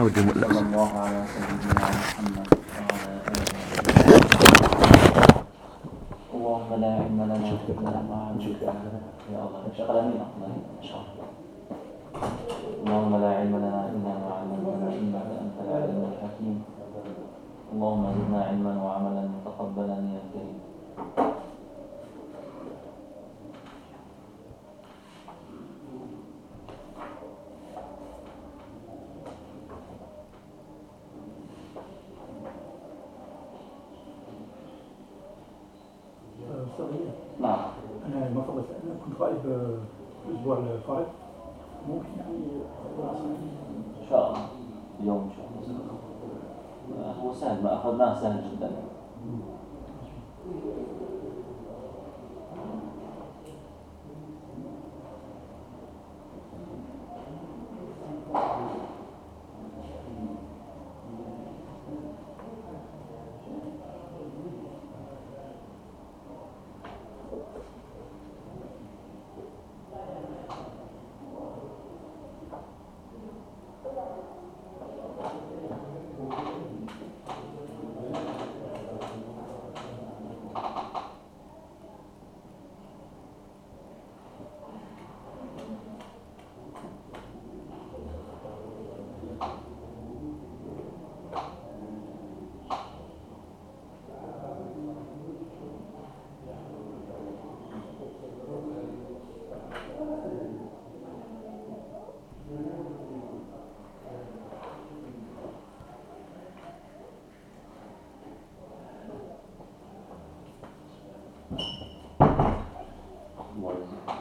هودي صلى الله على سيدنا محمد وعلى آله اللهم لا علم لنا إلا ما علمتنا. يا الله اللهم لا علم لنا إلا ما علمتنا إنك أنت العليم الحكيم. اللهم زدنا علما وعملا متقبلا يا كريم نعم أنا ما فضلت أنا كنت غائب آه، الأسبوع الفائت ممكن يعني إن شاء الله. اليوم إن شاء الله. هو سهل ما أخذناه سهل جدا الله يجزيك.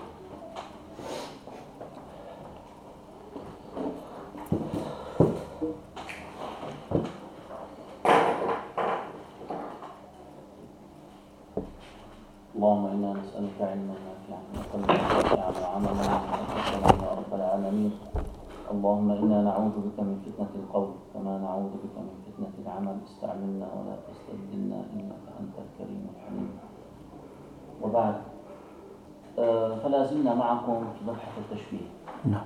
اللهم إنا نسألك علما نافعا وقلبا خاشعا وعملا متقبلا يا رب العالمين. اللهم إنا نعوذ بك من فتنة القول كما نعوذ بك من فتنة العمل. استعملنا ولا تستبدلنا إنك أنت الكريم الحليم وبعد آه، فلا زلنا معكم في مبحث التشبيه. نعم.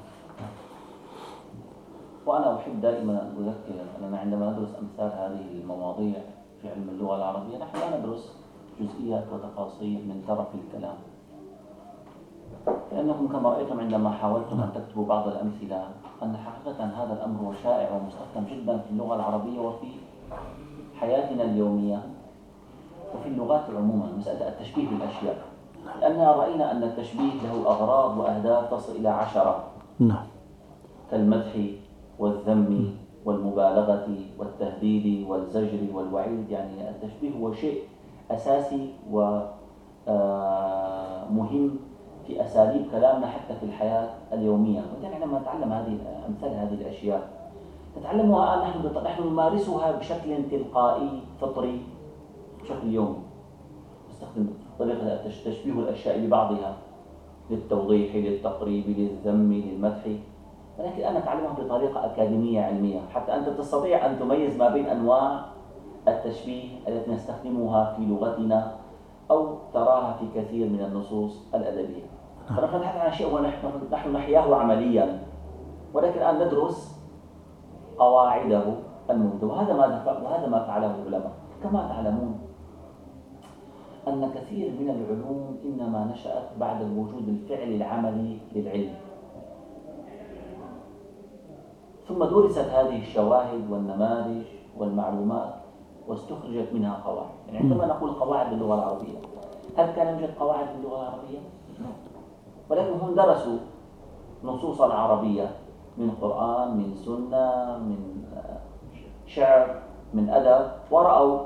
وأنا أحب دائما أن أذكر أننا عندما ندرس أمثال هذه المواضيع في علم اللغة العربية نحن لا ندرس جزئيات وتفاصيل من طرف الكلام. لأنكم كما رأيتم عندما حاولتم أن تكتبوا بعض الأمثلة أن حقيقة هذا الأمر هو شائع ومستخدم جدا في اللغة العربية وفي حياتنا اليومية وفي اللغات عموما مسألة التشبيه بالأشياء. لأننا رأينا أن التشبيه له أغراض وأهداف تصل إلى عشرة. نعم. كالمدح والذم والمبالغة والتهديد والزجر والوعيد يعني التشبيه هو شيء أساسي ومهم في أساليب كلامنا حتى في الحياة اليومية. ولذلك لما نتعلم هذه أمثال هذه الأشياء. نتعلمها الآن نحن نحن نمارسها بشكل تلقائي فطري بشكل يومي. نستخدم طريقة تشبيه الأشياء ببعضها للتوضيح للتقريب للذم للمدح. ولكن أنا أتعلمها بطريقة أكاديمية علمية. حتى أنت تستطيع أن تميز ما بين أنواع التشبيه التي نستخدمها في لغتنا أو تراها في كثير من النصوص الأدبية. فنحن نتحدث عن شيء ونحن نحن نحياه عمليا. ولكن الآن ندرس قواعده الموجودة. وهذا ما وهذا ما فعله العلماء. كما تعلمون أن كثير من العلوم إنما نشأت بعد وجود الفعل العملي للعلم. ثم درست هذه الشواهد والنماذج والمعلومات واستخرجت منها قواعد. يعني عندما نقول قواعد باللغة العربية هل كان يوجد قواعد باللغة العربية؟ ولكن هم درسوا نصوص العربية من قرآن من سنة من آه، شعر من أدب ورأوا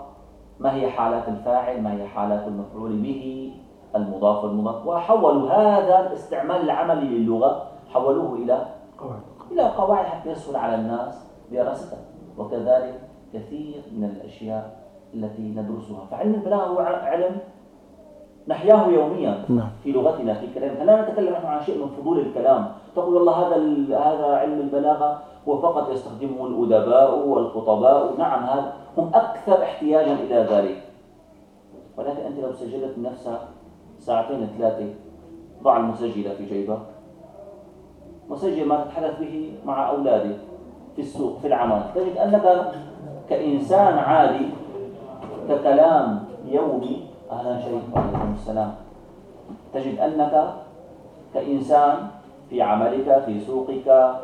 ما هي حالات الفاعل ما هي حالات المفعول به المضاف والمضاف وحولوا هذا الاستعمال العملي للغة حولوه إلى قواعد. إلى قواعد حتى يسهل على الناس دراستها وكذلك كثير من الأشياء التي ندرسها. فعلم البلاغة هو علم نحياه يوميا نعم. في لغتنا في كلامنا. فلا نتكلم نحن عن شيء من فضول الكلام. تقول والله هذا هذا علم البلاغة هو فقط يستخدمه الأدباء والخطباء. نعم هذا هم أكثر احتياجا إلى ذلك. ولكن أنت لو سجلت نفسها ساعتين ثلاثة ضع المسجلة في جيبك. وسجل ما تتحدث به مع أولادك في السوق في العمل. تجد أنك كإنسان عادي ككلام يومي أهلا شريف وعليكم السلام. تجد أنك كإنسان في عملك في سوقك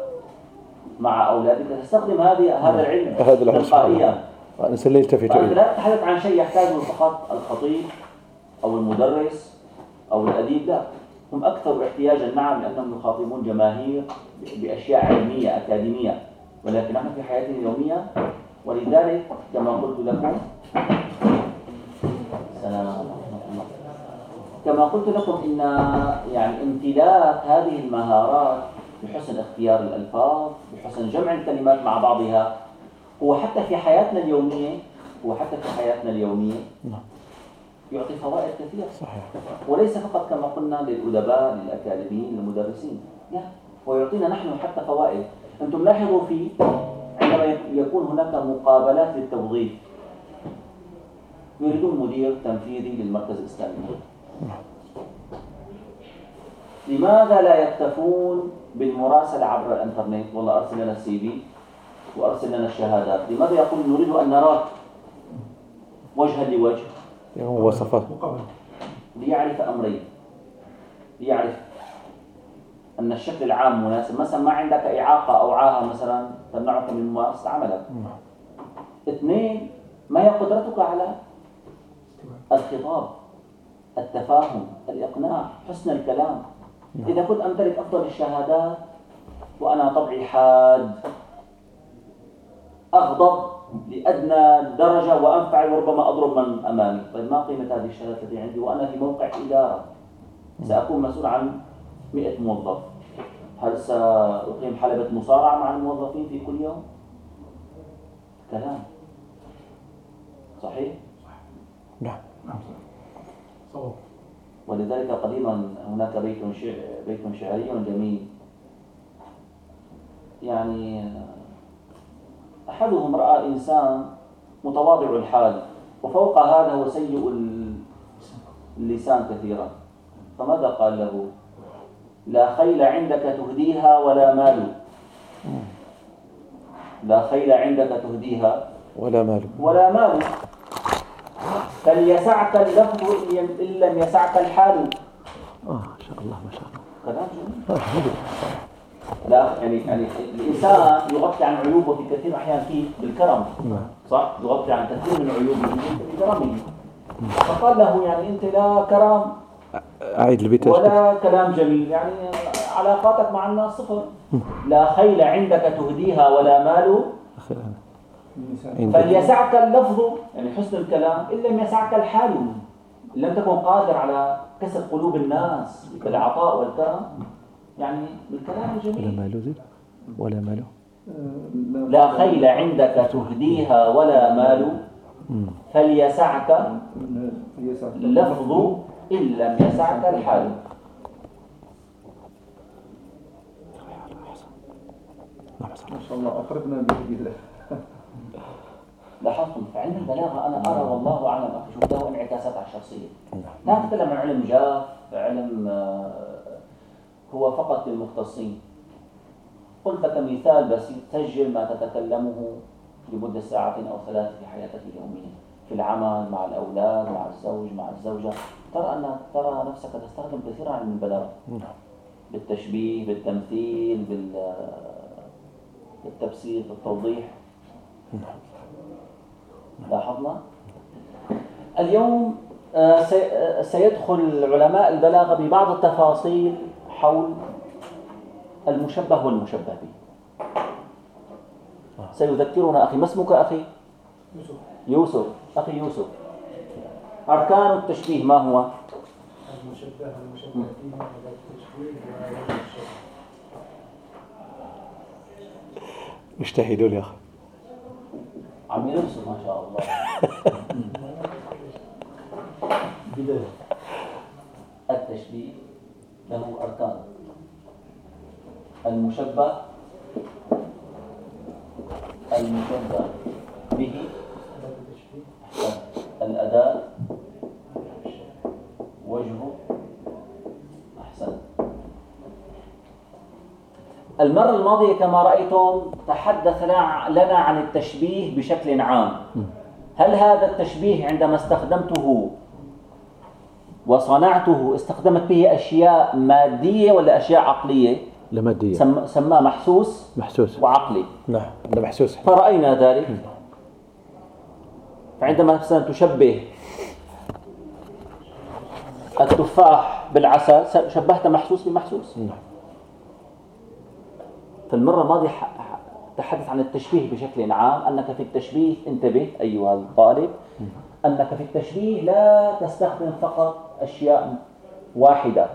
مع أولادك. تستخدم هذه هذا العلم هذا تلقائيا. الإنسان لا يلتفت لا تتحدث عن شيء يحتاجه فقط الخطيب أو المدرس أو الأديب لا. هم أكثر احتياجا نعم لأنهم يخاطبون جماهير بأشياء علمية أكاديمية. ولكن نحن في حياتنا اليومية ولذلك كما قلت لكم سلام كما قلت لكم إن يعني امتلاك هذه المهارات بحسن اختيار الألفاظ بحسن جمع الكلمات مع بعضها هو حتى في حياتنا اليومية هو حتى في حياتنا اليومية نعم. يعطي فوائد كثيرة. صحيح. وليس فقط كما قلنا للأدباء للأكاديميين للمدرسين لا. ويعطينا نحن حتى فوائد. أنتم لاحظوا في عندما يكون هناك مقابلات للتوظيف. يريدون مدير تنفيذي للمركز الإسلامي. لماذا لا يكتفون بالمراسلة عبر الإنترنت؟ والله أرسل لنا السي في وأرسل لنا الشهادات. لماذا يقول نريد أن نراك وجها لوجه؟ وصفات ليعرف أمرين. ليعرف أن الشكل العام مناسب. مثلا ما عندك إعاقة أو عاهة مثلا تمنعك من ممارسة عملك. نعم. اثنين ما هي قدرتك على الخطاب التفاهم الإقناع حسن الكلام؟ نعم. إذا كنت أمتلك أفضل الشهادات وأنا طبعي حاد أغضب لأدنى درجة وأنفعل وربما أضرب من أمامي. طيب ما قيمة هذه الشهادات التي عندي؟ وأنا في موقع إدارة. سأكون مسؤول عن 100 موظف. هل سأقيم حلبة مصارعة مع الموظفين في كل يوم؟ كلام. صحيح؟ نعم. نعم صحيح. ولذلك قديما هناك بيت بيت شعري جميل. يعني أحدهم رأى إنسان متواضع الحال وفوق هذا هو سيء اللسان كثيرا. فماذا قال له؟ لا خيل عندك تهديها ولا مال. لا خيل عندك تهديها ولا مال. ولا مال. فليسعك اللفظ إن لم يسعك الحال. آه ما شاء الله ما شاء الله. كلام جميل. لا يعني يعني الإنسان يغطي عن عيوبه في كثير الاحيان كيف بالكرم. نعم. صح؟ يغطي عن كثير من عيوبه بكرمه فقال له يعني أنت لا كرم. أعيد البيت ولا كلام جميل. يعني علاقاتك مع الناس صفر. لا خيل عندك تهديها ولا مال. فليسعك اللفظ يعني حسن الكلام إن لم يسعك الحال. إن لم تكن قادر على كسب قلوب الناس بالعطاء والكرم. يعني بالكلام الجميل. ولا ماله زيد. ولا ماله لا خيل عندك تهديها ولا مال. فليسعك اللفظ. إن لم يسعك الحال. ما شاء الله بيد الله لاحظتم؟ فعلم البلاغة أنا أرى والله أعلم أخي شوف له انعكاسات على الشخصية. لا أتكلم عن علم جاف علم آه، هو فقط للمختصين. قلت كمثال بسيط سجل ما تتكلمه لمدة ساعة أو ثلاث في حياتك اليومية. في العمل مع الأولاد مع الزوج مع الزوجة. ترى أن ترى نفسك تستخدم كثيرا من البلاغة نعم. بالتشبيه بالتمثيل بالتبسيط بالتوضيح. نعم. لاحظنا؟ اليوم آه، آه، سيدخل علماء البلاغة ببعض التفاصيل حول المشبه والمشبه به سيذكرنا أخي ما اسمك أخي؟ يوسف. يوسف. أخي يوسف. أركان التشبيه ما هو؟ المشبه المشبه به التشبيه مجتهدون يا أخي. عم يرسل ما شاء الله. التشبيه له أركان. المشبه. المشبه به. الأداء وجهه أحسن. المرة الماضية كما رأيتم تحدث لنا عن التشبيه بشكل عام. هل هذا التشبيه عندما استخدمته وصنعته استخدمت به أشياء مادية ولا أشياء عقلية؟ لا مادية. سم... سماه محسوس محسوس. وعقلي. نعم محسوس. فرأينا ذلك. فعندما مثلا تشبه التفاح بالعسل شبهت محسوس بمحسوس؟ نعم. في المرة الماضية تحدث عن التشبيه بشكل عام أنك في التشبيه انتبه أيها الطالب أنك في التشبيه لا تستخدم فقط أشياء واحدة.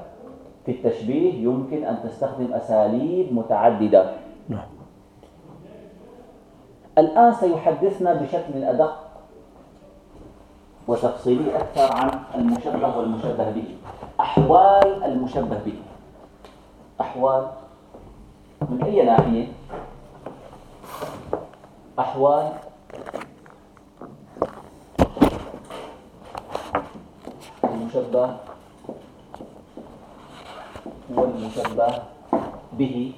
في التشبيه يمكن أن تستخدم أساليب متعددة. نعم. الآن سيحدثنا بشكل أدق وتفصيلي أكثر عن المشبه والمشبه به. أحوال المشبه به. أحوال من أي ناحية؟ أحوال المشبه والمشبه به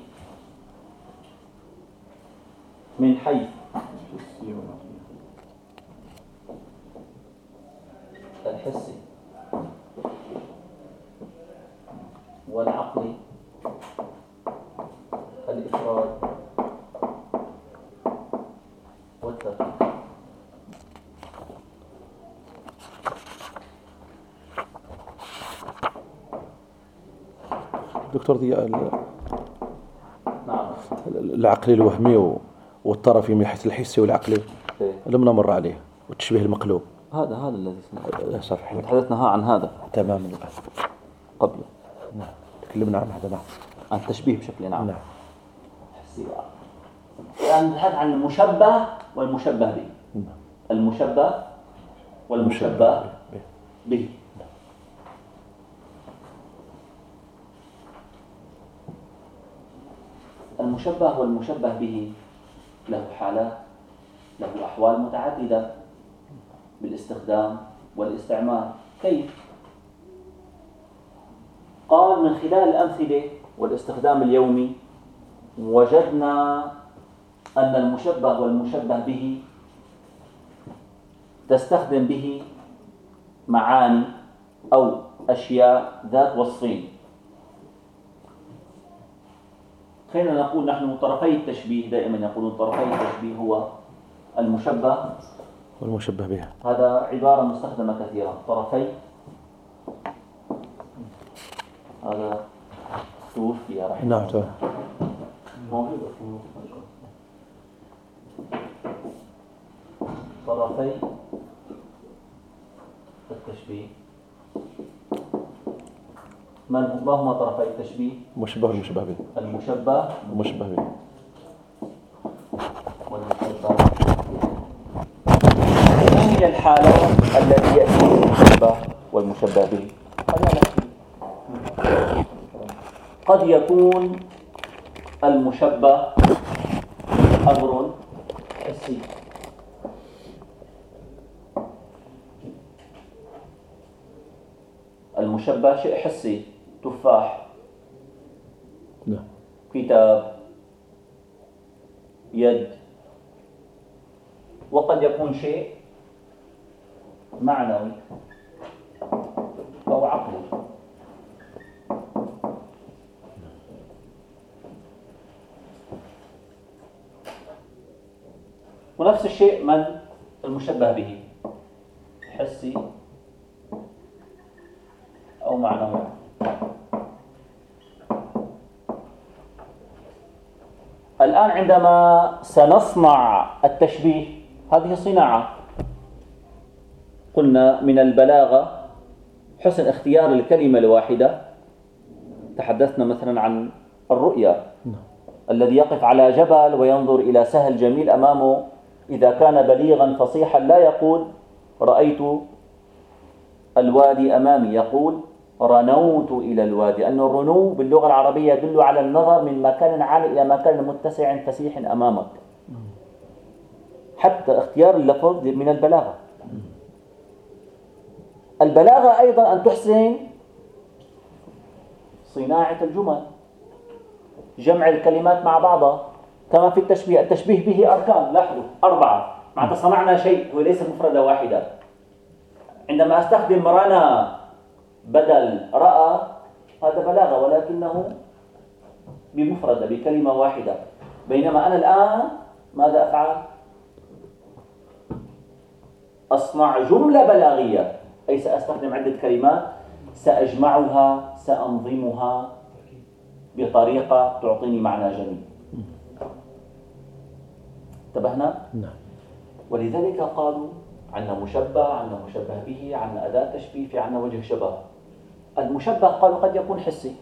من حيث الحسي والعقلي الإفراد والتفريق دكتور ضياء نعم. العقلي الوهمي والطرفي من حيث الحسي والعقلي إيه. لم نمر عليه والتشبيه المقلوب. هذا هذا الذي صفحة تحدثنا عن هذا. تماما. قبل. نعم. تكلمنا عن هذا نعم. عن التشبيه بشكل عام نعم. الآن نتحدث عن المشبه والمشبه به. نعم. المشبه والمشبه به. المشبه والمشبه به له حالات له أحوال متعددة. بالاستخدام والاستعمال كيف؟ قال من خلال الأمثلة والاستخدام اليومي وجدنا أن المشبه والمشبه به تستخدم به معاني أو أشياء ذات وصفين خلينا نقول نحن طرفي التشبيه دائما يقولون طرفي التشبيه هو المشبه والمشبه به هذا عبارة مستخدمة كثيرا طرفي. هذا توفي رحمة. نعم. تمام موجود. طرفي. التشبيه. ما هما طرفي؟ التشبيه؟ مشبه والمشبه به. المشبه. المشبه به والمشبه ما هي الحالات التي يأتي المشبه والمشبه به؟ خلينا نحكي. قد يكون المشبه أمر حسي المشبه شيء حسي تفاح نعم كتاب يد وقد يكون شيء معنوي أو عقلي. ونفس الشيء من المشبه به حسي أو معنوي. الآن عندما سنصنع التشبيه هذه صناعة. قلنا من البلاغة حسن اختيار الكلمة الواحدة. تحدثنا مثلا عن الرؤيا الذي يقف على جبل وينظر إلى سهل جميل أمامه. إذا كان بليغا فصيحا لا يقول. رأيت الوادي أمامي يقول. رنوت إلى الوادي. لأن الرنو باللغة العربية يدل على النظر من مكان عالي إلى مكان متسع فسيح أمامك. حتى اختيار اللفظ من البلاغة. البلاغة أيضا أن تحسن صناعة الجمل جمع الكلمات مع بعضها كما في التشبيه التشبيه به أركان. لاحظوا أربعة. معناتها صنعنا شيء هو ليس مفردة واحدة. عندما أستخدم رنا بدل رأى هذا بلاغة ولكنه بمفردة بكلمة واحدة. بينما أنا الآن ماذا أفعل؟ أصنع جملة بلاغية. أي سأستخدم عدة كلمات سأجمعها سأنظمها بطريقة تعطيني معنى جميل. انتبهنا؟ نعم. ولذلك قالوا عندنا مشبه عندنا مشبه به عندنا أداة تشبيه في عندنا وجه شبه. المشبه قالوا قد يكون حسي.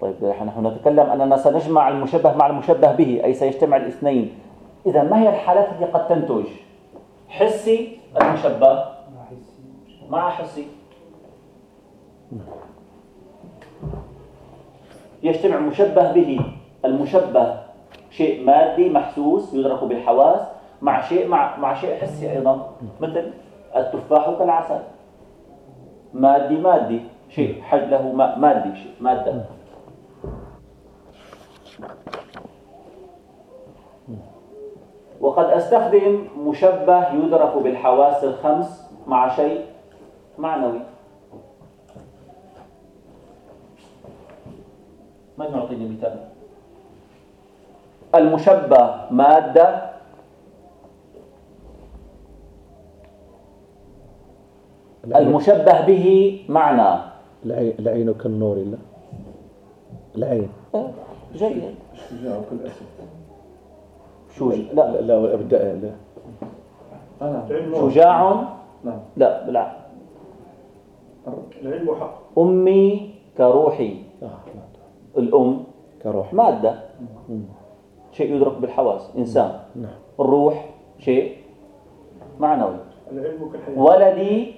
طيب نحن نتكلم أننا سنجمع المشبه مع المشبه به أي سيجتمع الاثنين. إذا ما هي الحالات التي قد تنتج؟ حسي المشبه مع حسي يجتمع مشبه به. المشبه شيء مادي محسوس يدرك بالحواس مع شيء مع مع شيء حسي أيضا. مثل التفاح كالعسل. مادي مادي. شيء حج له مادي. شيء مادة. وقد أستخدم مشبه يدرك بالحواس الخمس مع شيء معنوي. من يعطيني مثال المشبه مادة المشبه به معنى. العين كالنور لا. العين. جيد. شجاع كالأسد شو لا لا ابدا لا. شجاع؟ لا بالعكس العلم حق. أمي كروحي. آه، الأم كروح. مادة. شيء يدرك بالحواس. إنسان. نعم. الروح شيء معنوي. العلم كالحياة. ولدي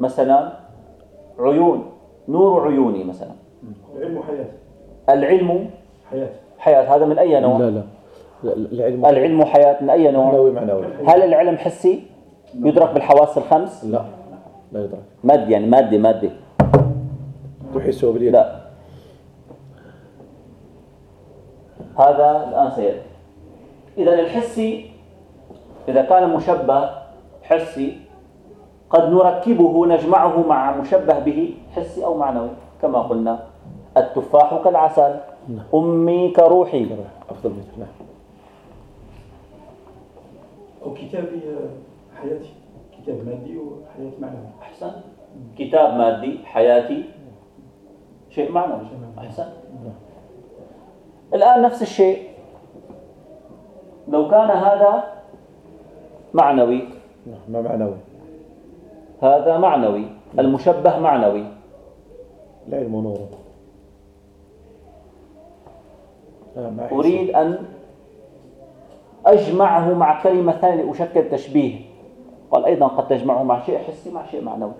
مثلا عيون. نور عيوني مثلا. العلم حياة. العلم حياة. حياة. هذا من أي نوع؟ لا لا. لا، العلم العلم حياة من أي نوع؟ معنوي معنوي. هل العلم حسي؟ يدرك بالحواس الخمس؟ لا. لا يدرك. مادي يعني مادي مادي. تحسه باليد لا. هذا الآن سيأتي. إذا الحسي إذا كان مشبه حسي قد نركبه نجمعه مع مشبه به حسي أو معنوي. كما قلنا التفاح كالعسل. أمي كروحي. كروح. أفضل مثل نعم. أو كتابي حياتي. كتاب مادي وحياة معنوي أحسن. كتاب مادي حياتي. شيء معنوي. أحسن. الآن نفس الشيء. لو كان هذا معنوي. ما معنوي. هذا معنوي. المشبه معنوي. العلم نور. أريد أن أجمعه مع كلمة ثانية لأشكل تشبيه. قال أيضا قد تجمعه مع شيء حسي مع شيء معنوي.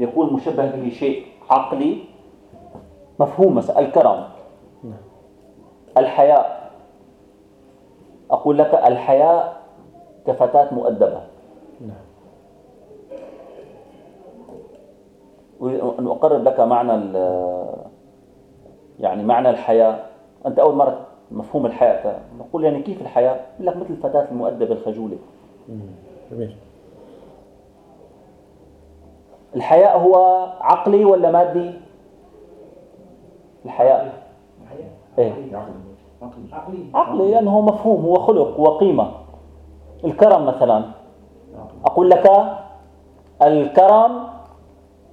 يكون مشبه به شيء عقلي مفهوم مثلا الكرم. الحياء. أقول لك الحياء كفتاة مؤدبة. أريد أن أقرب لك معنى يعني معنى الحياة أنت أول مرة مفهوم الحياة. نقول يعني كيف الحياة؟ لك مثل الفتاة المؤدبة الخجولة. جميل. الحياء هو عقلي ولا مادي؟ الحياء إيه. عقلي. لأنه هو مفهوم هو خلق وقيمة الكرم مثلا. أقول لك الكرم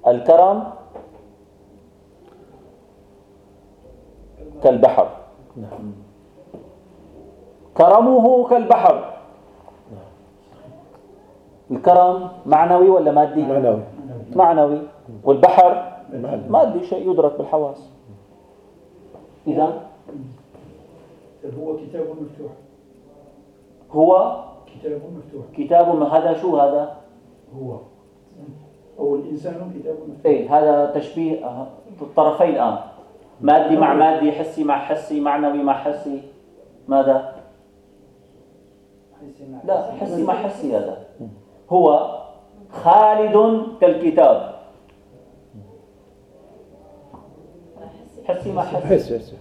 الكرم كالبحر. كرمه كالبحر. الكرم معنوي ولا مادي؟ معنوي. معنوي. والبحر مادي شيء يدرك بالحواس. إذا هو كتاب مفتوح. هو كتاب مفتوح. كتاب هذا شو هذا؟ هو. أو الإنسان كتاب مفتوح. إيه هذا تشبيه آه، الطرفين الآن. مادي مع مادي حسي مع حسي معنوي مع حسي. ماذا؟ لا حسي مع حسي هذا. هو خالد كالكتاب. حسي ما حسي. حس حس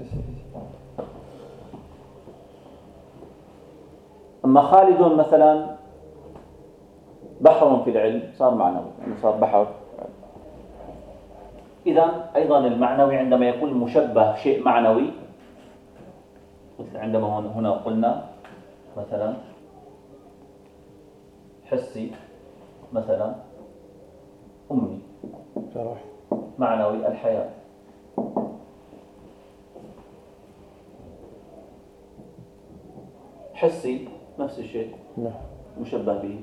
أما خالد مثلا بحر في العلم صار معنوي يعني صار بحر. إذا أيضا المعنوي عندما يكون مشبه شيء معنوي مثل عندما هنا قلنا مثلا حسي مثلا أمي. صراحة معنوي الحياة. حسي نفس الشيء. نعم. مشبه به.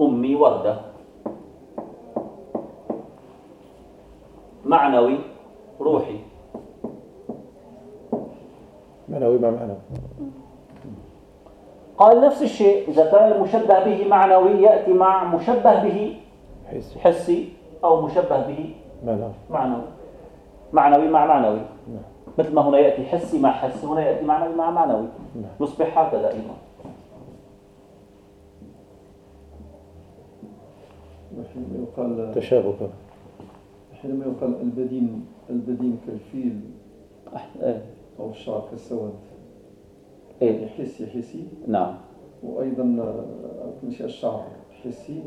أمي وردة. معنوي روحي. معنوي مع معنوي. قال نفس الشيء إذا كان المشبه به معنوي يأتي مع مشبه به حس حسي أو مشبه به معنوي. معنوي. معنوي مع معنوي. نعم. مثل ما هنا يأتي حسي مع حسي هنا يأتي معنوي مع معنوي. نعم. يصبح هكذا أيضا. حينما يقال تشابكا حينما يقال البدين البدين كالفيل إيه. أو الشعر كالسواد إيه. يحسي حسي. نعم. وأيضا آه، ماشي الشعر حسي.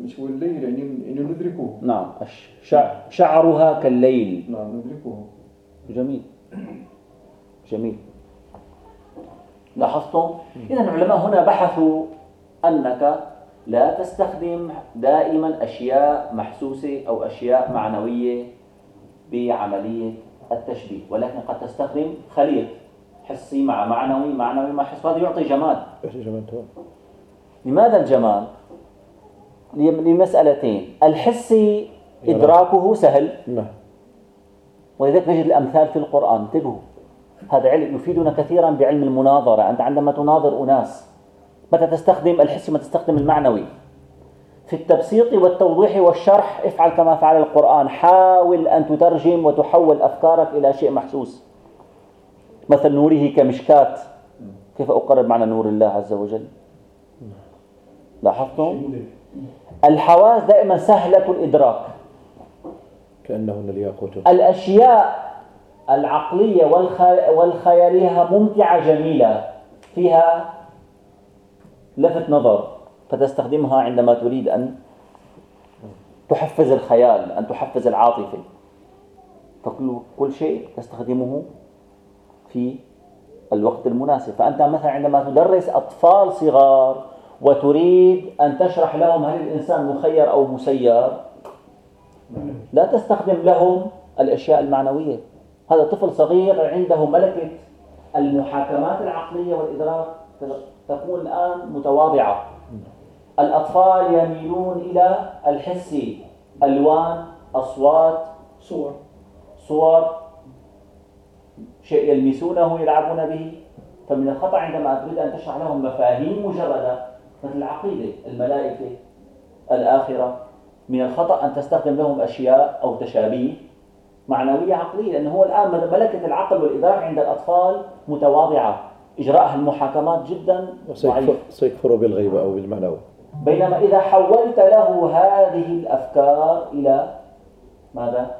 مش هو الليل يعني يعني ندركه. نعم. الش- شع- شعرها كالليل. نعم ندركه. جميل. جميل. لاحظتم؟ إذا العلماء هنا بحثوا أنك لا تستخدم دائما أشياء محسوسة أو أشياء معنوية بعملية التشبيه ولكن قد تستخدم خليط. حسي مع معنوي معنوي مع حس هذا يعطي جمال يا جماعة تمام. لماذا الجمال؟ لم- لمسألتين. الحسي إدراكه سهل. نعم. ولذلك نجد الأمثال في القرآن. انتبهوا. هذا علم يفيدنا كثيرا بعلم المناظرة. أنت عندما تناظر أناس متى تستخدم الحس متى تستخدم المعنوي؟ في التبسيط والتوضيح والشرح افعل كما فعل القرآن. حاول أن تترجم وتحول أفكارك إلى شيء محسوس. مثل نوره كمشكاة. كيف أقرب معنى نور الله عز وجل؟ لاحظتم؟ الحواس دائما سهلة الإدراك. كأنهن الياقوت الأشياء العقلية والخ- والخيالية ممتعة جميلة. فيها لفت نظر فتستخدمها عندما تريد أن تحفز الخيال أن تحفز العاطفة. فكل كل شيء تستخدمه في الوقت المناسب. فأنت مثلا عندما تدرس أطفال صغار وتريد أن تشرح لهم هل الإنسان مخير أو مسير لا تستخدم لهم الأشياء المعنوية. هذا طفل صغير عنده ملكة المحاكمات العقلية والإدراك تكون الآن متواضعة. الأطفال يميلون إلى الحس ألوان أصوات صور. صور شيء يلمسونه يلعبون به. فمن الخطأ عندما تريد أن تشرح لهم مفاهيم مجردة مثل العقيدة الملائكة الآخرة من الخطأ أن تستخدم لهم أشياء أو تشابيه معنوية عقلية لأنه هو الآن ملكة العقل والإدراك عند الأطفال متواضعة. إجراء المحاكمات جدا ضعيف. سيكفر, سيكفر بالغيبة أو بالمعنوي بينما إذا حولت له هذه الأفكار إلى ماذا؟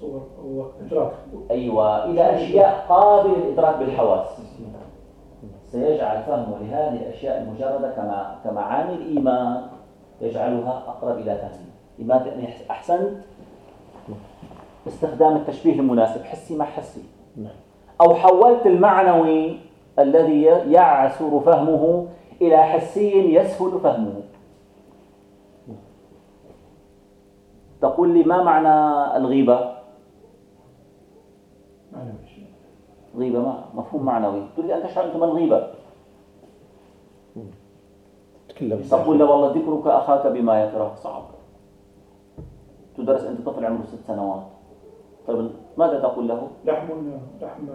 صور أو إدراك. أيوة إلى أشياء قابلة للإدراك بالحواس. سيجعل فهمه لهذه الأشياء المجردة كما كمعاني الإيمان. يجعلها أقرب إلى فهمه. لماذا؟ لأني أحسنت استخدام التشبيه المناسب. حسي مع حسي. نعم. أو حولت المعنوي الذي يعسر فهمه إلى حسي يسهل فهمه. تقول لي ما معنى الغيبة؟ غيبة ما مفهوم معنوي. تريد أن تشرح أنت ما الغيبة تكلم تقول له والله ذكرك أخاك بما يكره؟ صعب. تدرس أنت طفل عمره ست سنوات. طيب ماذا تقول له؟ لحم لحم.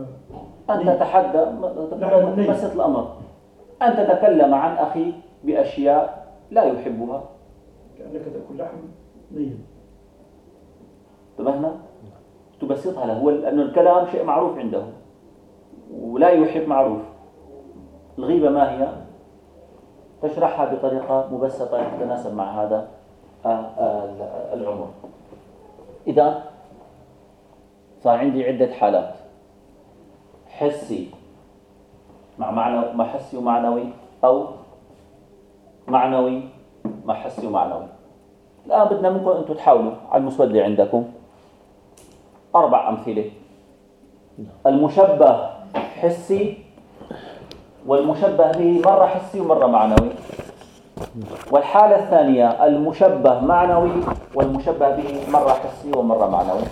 أن تتحدى. بسط الأمر. أن تتكلم عن أخيك بأشياء لا يحبها. كأنك تأكل لحم. نيا انتبهنا؟ تبسطها له هو لأنه الكلام شيء معروف عنده ولا يحب معروف الغيبة ما هي؟ تشرحها بطريقة مبسطة تتناسب مع هذا آه، آه، العمر. إذا صار عندي عدة حالات. حسي مع معنى مع حسي ومعنوي أو معنوي مع حسي ومعنوي. الآن بدنا منكم أنتم تحاولوا على المسودة عندكم. أربع أمثلة. المشبه حسي والمشبه به مرة حسي ومرة معنوي. والحالة الثانية المشبه معنوي والمشبه به مرة حسي ومرة معنوي.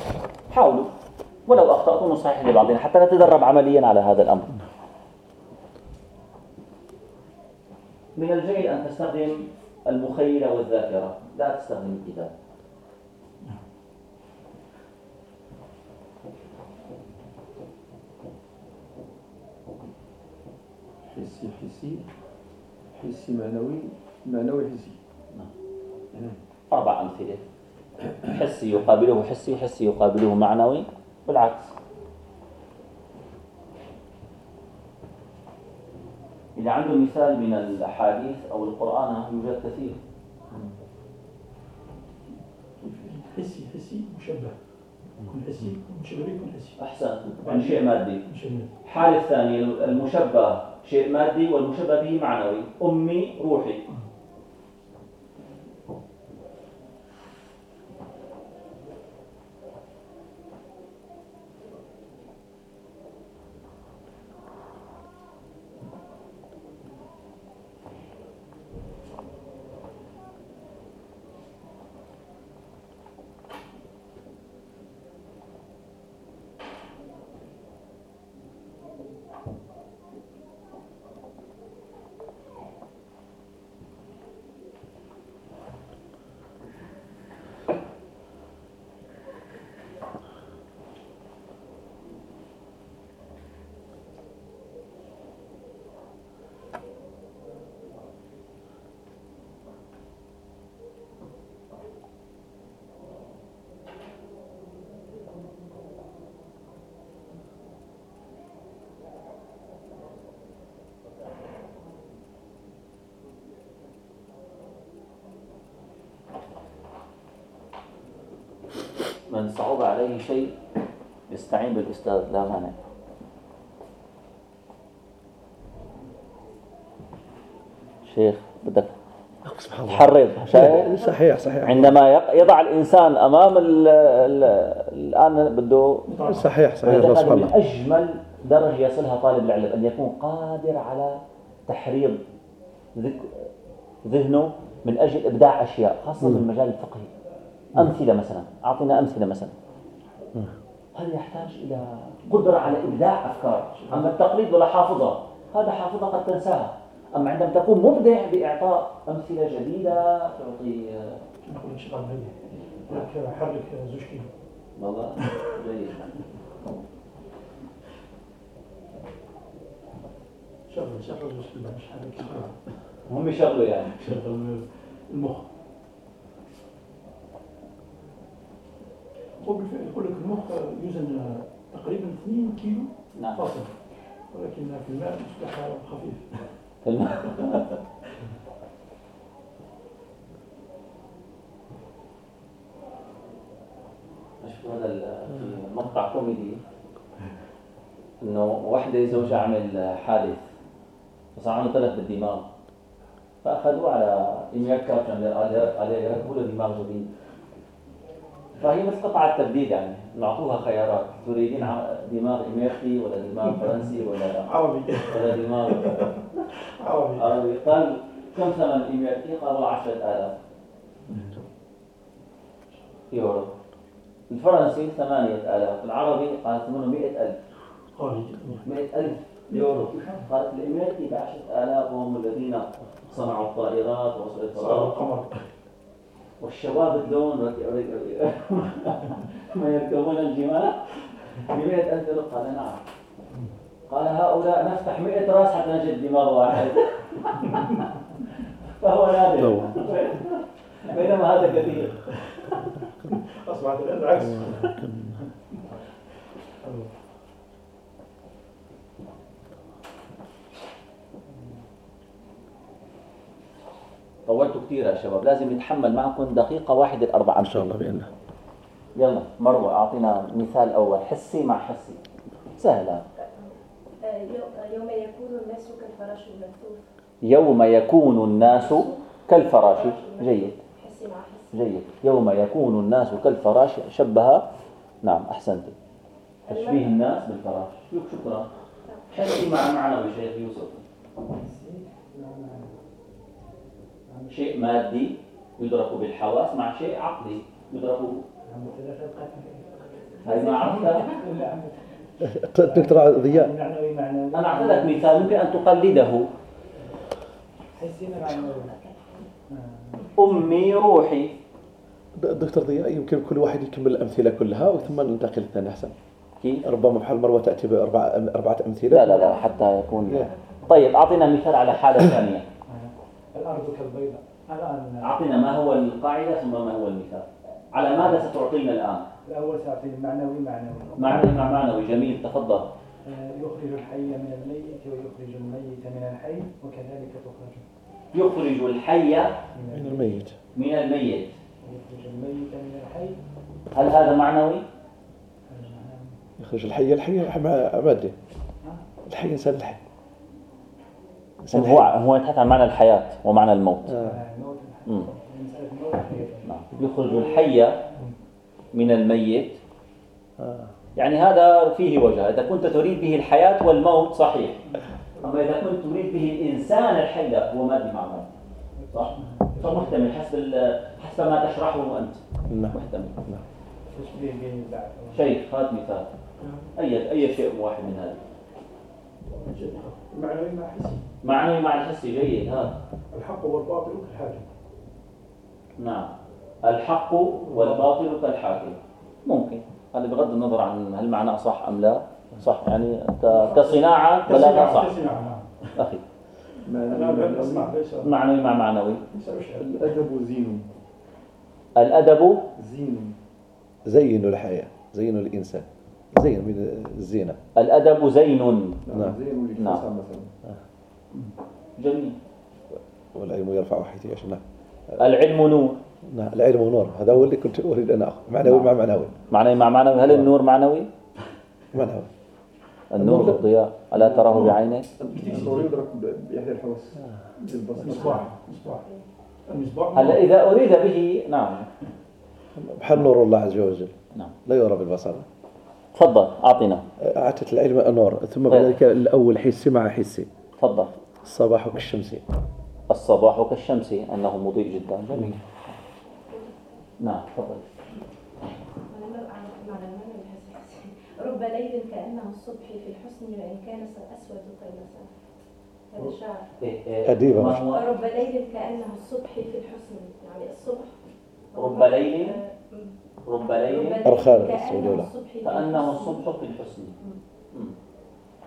حاولوا ولو أخطأتم نصحح لبعضنا حتى نتدرب عمليا على هذا الأمر. من الجيد أن تستخدم المخيلة والذاكرة. لا تستخدم الكتاب. حسي حسي. حسي معنوي معنوي حسي. أربع أمثلة. حسي يقابله حسي حسي يقابله معنوي. بالعكس. إذا عنده مثال من الأحاديث أو القرآن يوجد كثير. حسي حسي مشبه. يكون حسي مشبه يكون حسي. أحسن عن شيء مادي. الحالة الثانية المشبه. شيء مادي والمشبه به معنوي. أمي روحي. من صعب عليه شيء يستعين بالأستاذ لا مانع. شيخ بدك تحرض. شايف صحيح صحيح. عندما يضع الإنسان أمام ال ال الآن بده صحيح صحيح هذا من الله. أجمل درجة يصلها طالب العلم أن يكون قادر على تحريض ذهنه من أجل إبداع أشياء خاصة في المجال الفقهي. أمثلة مثلا. أعطينا أمثلة مثلا. هذا يحتاج إلى قدرة على إبداع أفكار؟ أما التقليد ولا حافظة؟ هذا حافظة قد تنساها. أما عندما تكون مبدع بإعطاء أمثلة جديدة تعطي حرك زوج كيلو والله جيد. شغل شغل مش حرك هم يشغلوا يعني. شغل المخ. هو بالفعل يقول لك المخ يوزن تقريبا 2 كيلو نعم. فاصل. ولكن في الماء يصبح خفيف. شوف هذا ال- في مقطع كوميدي. إنه وحدة زوجها عمل حادث فصار عنده تلف بالدماغ. فأخذوه على ايميل كابشن عليه عليه يركبوا له دماغ جديد. فهي مثل قطعة تبديد يعني. نعطوها خيارات. تريدين دماغ أمريكي ولا دماغ فرنسي ولا عربي. ولا دماغ عربي. عربي. قال كم ثمن الامريكي؟ قالوا 10000 يورو. الفرنسي 8000 العربي قال ثمنه 100000 قوي جدا 100000 يورو. قالت الأمريكي ب 10000 وهم الذين صنعوا الطائرات الفضاء القمر. والشباب الدون ما يركبون الجمال ب 100000 يورو قال نعم. قال هؤلاء نفتح 100 راس حتى نجد دماغ واحد. فهو نادر. بينما هذا كثير. أصبحت الان العكس طولتوا كثير يا شباب. لازم نتحمل معكم دقيقة واحدة الأربع إن شاء الله بإذن الله. يلا مروة أعطينا مثال أول. حسي مع حسي. سهلة. يو- يوم يكون الناس كالفراش الملفوف يوم يكون الناس كالفراش. جيد. حسي مع حسي. جيد. يوم يكون الناس كالفراش. شبه. نعم أحسنت. تشبيه الناس بالفراش. شوف شكرا حسي مع معنوي شيخ يوسف. شيء مادي يدرك بالحواس مع شيء عقلي يدرك هاي ما عرفتها؟ دكتور ضياء. أنا أعطيتك مثال ممكن أن تقلده. أمي روحي. دكتور ضياء يمكن كل واحد يكمل الأمثلة كلها وثم ننتقل للثاني أحسن. كيف؟ ربما بحال مروة تأتي بأربعة أربعة أمثلة. لا لا لا حتى يكون. طيب أعطينا مثال على حالة ثانية. الأرض كالبيضة. الآن أعطينا ما هو القاعدة ثم ما هو المثال. على ماذا ستعطينا الآن؟ الأول سأعطي معنوي معنوي. معنى مع معنوي. جميل. تفضل. آه، يخرج الحي من الميت ويخرج الميت من الحي وكذلك تخرج يخرج الحي من الميت. من الميت. ويخرج الميت من الحي. هل هذا معنوي؟ يخرج الحي. الحي مادة الحي إنسان الحي. هو. هو يتحدث عن معنى الحياة ومعنى الموت. آه. نعم. يخرج الحي من الميت. آه. يعني هذا فيه وجه. إذا كنت تريد به الحياة والموت صحيح. أما إذا كنت تريد به الإنسان الحي لا هو مادي مع مادي صح؟ فمحتمل حسب حسب ما تشرحه أنت. نعم. محتمل. بالبعث شيخ هات مثال. أي أي شيء واحد من هذا. المعنوي مع حسي معنوي مع الحسي جيد هذا الحق والباطل كالحاكم. نعم. الحق والباطل كالحاكم. ممكن. هذا بغض النظر عن هل معناه صح أم لا. صح يعني ك- كصناعة بلاغة صح؟ نعم. ليس معنوي مع معنوي؟ الأدب زين. الأدب؟ زين. زينوا الحياة زينوا الإنسان. زين من الزينة؟ الأدب زين. نعم. نعم زين نعم. مثلا. جميل. والعلم يرفع حيث نعم العلم نور. نعم العلم نور هذا هو اللي كنت أريد أن أخذ. معنوي مع معنوي. معنوي مع معنوي. هل النور معنوي؟ معنوي. النور بالضياء. ألا تراه بعينك؟ الصورة يدرك بإحدى الحواس المصباح المصباح المصباح هلا إذا أريد به نعم. بحال نور الله عز وجل. نعم. لا يرى بالبصر. تفضل أعطنا أعطت العلم نور ثم بعد طيب. ذلك الأول حسي مع حسي. تفضل. الصباح كالشمس الصباح كالشمس أنه مضيء جدا. جميل. نعم تفضل. رب ليل كأنه الصبح في الحسن وإن كان أسود طيلسا هذا شعر. إيه إيه. أديبة رب ليل كأنه الصبح في الحسن. يعني الصبح. رب ليل؟ آه، رب ليل أرخاء كأنه. الصبح في الحسن.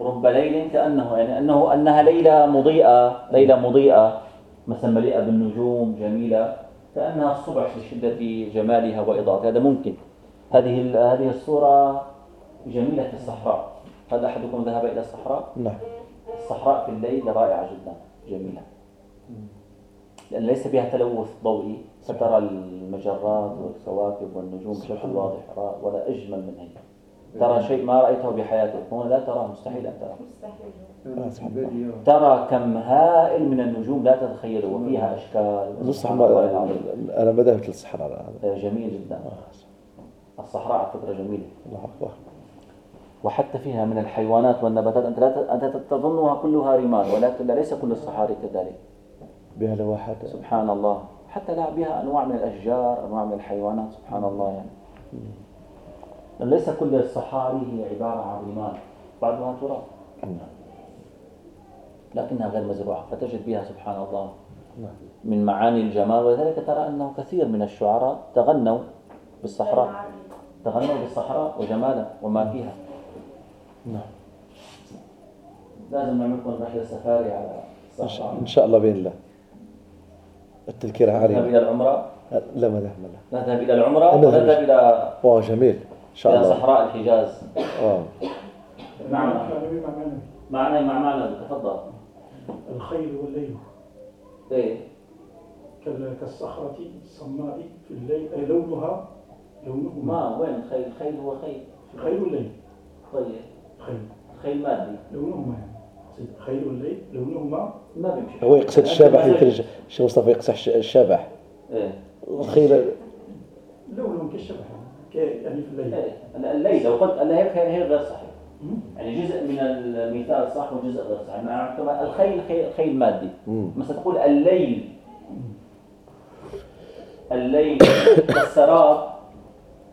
رب ليل كأنه يعني أنه أنها ليلة مضيئة ليلة مضيئة. مثلا مليئة بالنجوم جميلة. كأنها الصبح لشدة جمالها وإضاءتها. هذا ممكن. هذه هذه الصورة جميلة في الصحراء. هل أحدكم ذهب إلى الصحراء؟ نعم. الصحراء في الليل رائعة جدا. جميلة. لأن ليس بها تلوث ضوئي. فترى المجرات والكواكب والنجوم بشكل واضح ولا أجمل من هيك. ترى شيء ما رأيته بحياتك هنا لا تراه مستحيل أن تراه. مستحيل. ترى كم هائل من النجوم لا تتخيله وفيها أشكال. أنا ما ذهبت للصحراء آه، جميل جدا. الصحراء على فكرة جميلة. الله أكبر. وحتى فيها من الحيوانات والنباتات أنت لا أنت تظنها كلها رمال ولكن ليس كل الصحاري كذلك. بها لواحات سبحان الله. حتى لا بها أنواع من الأشجار أنواع من الحيوانات سبحان الله يعني. ليس كل الصحاري هي عبارة عن رمال بعضها تراب. لكنها غير مزروعة فتجد بها سبحان الله نعم. من معاني الجمال ولذلك ترى أنه كثير من الشعراء تغنوا بالصحراء. تغنوا بالصحراء وجمالها وما فيها. نعم. لازم نعملكم رحلة سفاري على الصحراء. إن شاء الله بإذن الله. التذكرة نذهب عالية إلى العمرة؟ لا ما ذهبنا لا نذهب. إلى العمرة؟ نذهب. ونذهب إلى واو جميل. إن شاء إلى الله. صحراء الحجاز. واو. نعم. معنوي مع معنوي معنا مع معنا تفضل. الخيل والليل. إيه. كال- كالصخرة الصماء في الليل أي لونها لونه ما وين؟ الخيل الخيل هو خيل. خيل والليل. طيب. خيل. خيل مادي. لونه ما يعني. قصيد خيل والليل لونه ما بيمشي هو يقصد الشبح يترجم الشيخ مصطفى يقصد الش- الشبح. إيه. الخيل لونه كالشبح يعني يعني في الليل. إيه. الليل لو قلت هيك هي غير صحيح. يعني جزء من المثال صح وجزء غير صحيح. معنى كمان الخيل خيل, خيل مادي. مثلا تقول الليل. الليل كالسراب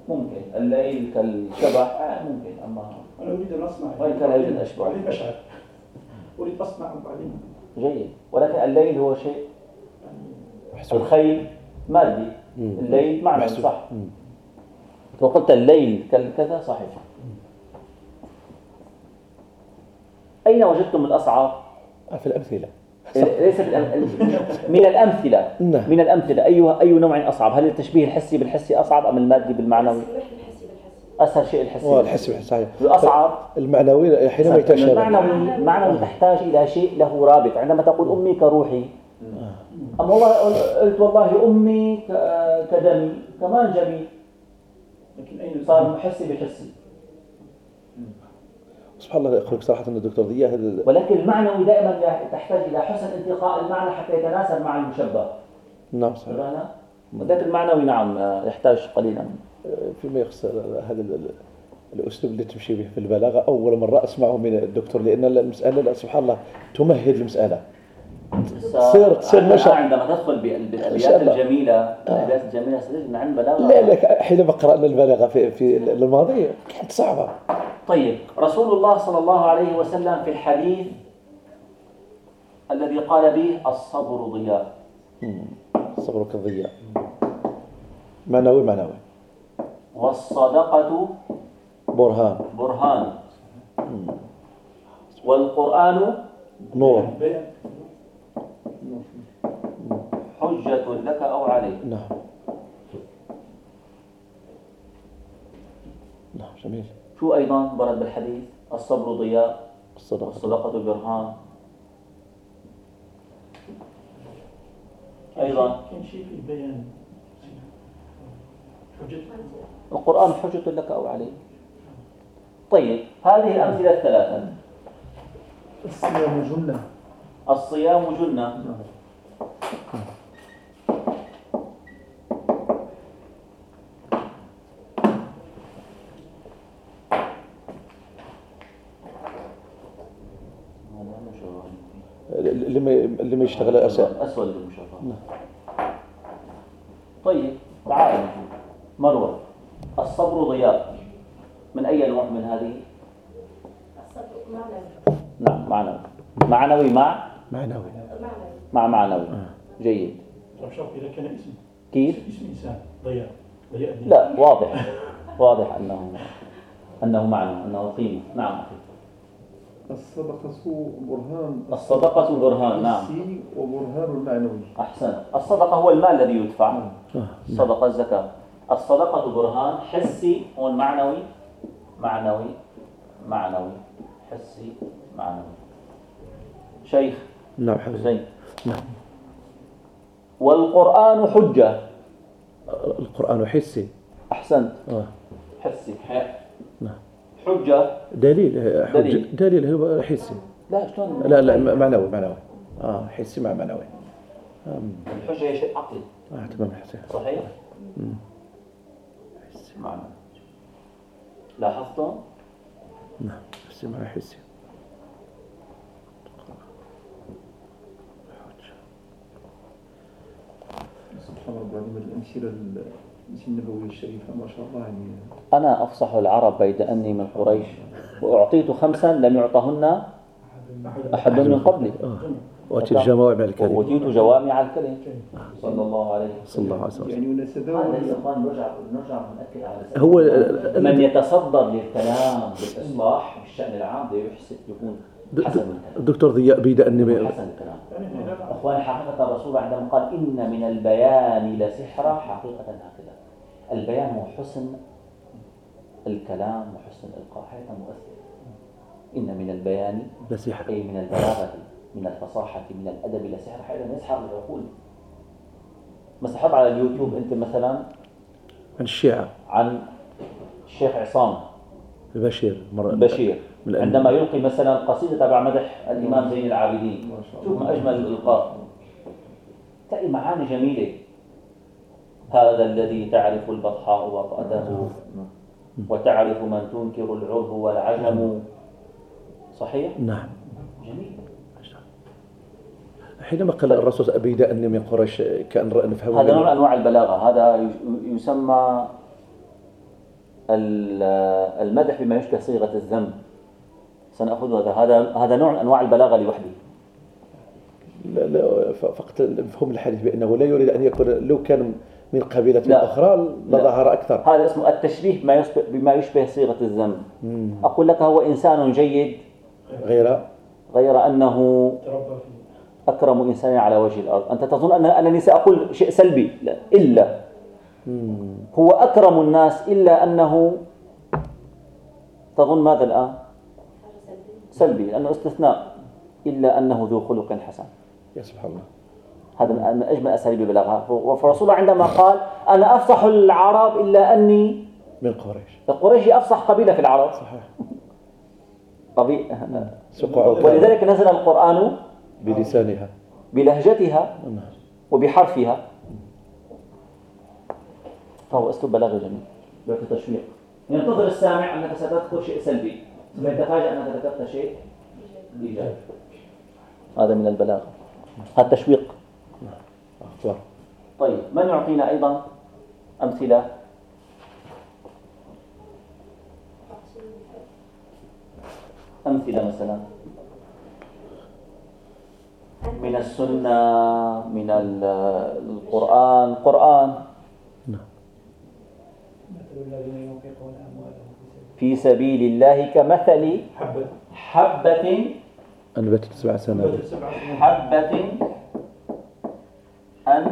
ممكن. الليل كالشبح آه ممكن. أما أنا أريد أن اصنع وإن كان يوجد أشباه. اريد اصنع وبعدين جيد ولكن الليل هو شيء محسوب الخيل مادي مم. الليل معنى محسوب. صح مم. لو قلت الليل كذا صحيح أين وجدتم الأصعب؟ آه، في الأمثلة ليس من الأمثلة نعم. من الأمثلة أي أي نوع أصعب؟ هل التشبيه الحسي بالحسي أصعب أم المادي بالمعنوي؟ أسهل شيء الحسي. هو الحس بالحس صحيح. الأصعب المعنوي حينما يتشابه المعنوي المعنوي تحتاج إلى شيء له رابط. عندما تقول أمي كروحي. أما والله قلت والله أمي كدمي كمان جميل. لكن أين صار محسي بحسي؟ سبحان الله أخوك صراحة إن الدكتور ضياء هذا ولكن المعنوي دائما تحتاج إلى حسن انتقاء المعنى حتى يتناسب مع المشبه. نعم صحيح؟ ولكن المعنوي نعم آه، يحتاج قليلا. فيما يخص هذا ال- ال- الأسلوب اللي تمشي به في البلاغة. أول مرة أسمعه من الدكتور لأن المسألة لا، سبحان الله تمهد المسألة. تصير- تصير نشأ. عندما تدخل بالأبيات. الجميلة الأبيات الجميلة ستجد أن عند بلاغه لا لا حينما قرأنا البلاغة في في الماضي كانت صعبة. طيب رسول الله صلى الله عليه وسلم في الحديث الذي قال به الصبر ضياء. صبرك الضياء معنوي معنوي. والصدقة برهان. برهان. والقرآن نور. حجة لك أو عليك. نعم. نعم جميل. شو أيضا ورد بالحديث؟ الصبر ضياء. الصدقة. والصدقة برهان. أيضا. كان شيء في البيان. حجة. القرآن حجة لك أو عليك. طيب هذه الأمثلة الثلاثة. الصيام جنة. الصيام جنة. اللي ما اللي ما يشتغل أساء أسود المشوه طيب تعال. نشوف مروة. الصبر ضياء. من أي نوع من هذه؟ الصبر معنوي. نعم معنوي. معنوي مع معنوي. مع معنوي. جيد. شوف إذا كان اسم. كيف؟ اسم إنسان ضياء. لا واضح. واضح أنه أنه معنى أنه قيمة. نعم الصدقة برهان الصدقة برهان نعم. وبرهان معنوي أحسن. الصدقة هو المال الذي يدفع. نعم. الصدقة الزكاة. الصدقة برهان حسي هو المعنوي معنوي معنوي حسي معنوي. شيخ. نعم حسين نعم. والقرآن حجة. القرآن حسي. أحسنت. آه. حسي. نعم. حجة. دليل آه، حج- دليل. دليل هو حسي. لا شلون؟ لا لا معنوي معنوي. آه حسي مع معنوي. آم، الحجة هي شيء عقلي آه تمام حسين. صحيح؟ معنى لاحظتم؟ نعم حسي مع حسي سبحان الله العظيم الأمثلة ال- النبوية الشريفة ما شاء الله يعني. أنا أفصح العرب بيد أني من قريش وأعطيت خمسا لم يعطهن أحد من قبلي. وأتي الجوامع الكريم. وأوتيت جوامع الكلم صلى الله عليه وسلم. صلى الله عليه وسلم. يعني هذا يا إخوان نرجع نرجع نأكد على. هو من يتصدر للكلام بالإصلاح بالشأن العام بده يحسن يكون الدكتور ضياء بيد اني يكون حسن الكلام. أخواني حقيقة الرسول عندما قال إن من البيان لسحرا حقيقة هكذا البيان هو حسن الكلام وحسن الإلقاء. حقيقة مؤثر. إن من البيان لسحر أي من البلاغة. من الفصاحة من الأدب لسحر حقيقة يسحر العقول. مثلا حط على اليوتيوب أنت مثلا الشيعة عن الشيخ عصام. البشير مرة بشير. عندما يلقي مثلا قصيدة تبع مدح الإمام زين العابدين. شوف ما أجمل الإلقاء. تلاقي معاني جميلة. هذا الذي تعرف البطحاء وطأته وتعرف من تنكر العرب والعجم. صحيح؟ نعم. جميل. حينما قال الرسول أبي دأني من قريش كأن نفهم هذا نوع من أنواع البلاغة. هذا يسمى ال- المدح بما يشبه صيغة الذم سنأخذ هذا هذا هذا نوع من أنواع البلاغة لوحده. لا لا فقط مفهوم الحديث بأنه لا يريد أن يكون لو كان من قبيلة لا. أخرى. لظهر أكثر. هذا اسمه التشبيه بما يشبه, بما يشبه صيغة الذم أقول لك هو إنسان جيد غير؟ غير أنه تربى في أكرم إنسان على وجه الأرض. أنت تظن أن أنني سأقول شيء سلبي؟ لا. إلا. هو أكرم الناس إلا أنه تظن ماذا الآن؟ سلبي. لأنه استثناء. إلا أنه ذو خلق حسن. يا سبحان الله. هذا من أجمل أساليب البلاغة فالرسول عندما قال أنا أفصح العرب إلا أني من قريش. القريشي أفصح قبيلة في العرب. صحيح. قبي... سقع ولذلك نزل القرآن بلسانها. بلهجتها نعم. وبحرفها. فهو أسلوب بلاغي جميل. يعطي تشويق ينتظر السامع أنك ستذكر شيء سلبي. ثم يتفاجأ أنك ذكرت شيء إيجابي. هذا من البلاغة. هذا تشويق أخبار. طيب من يعطينا أيضا أمثلة؟ أمثلة مثلا. من السنة من ال- القرآن قرآن. مثل الذين ينفقون أموالهم في سبيل الله كمثل حبة حبة أنبتت سبع سنوات. بدت سبع سنين حبة أن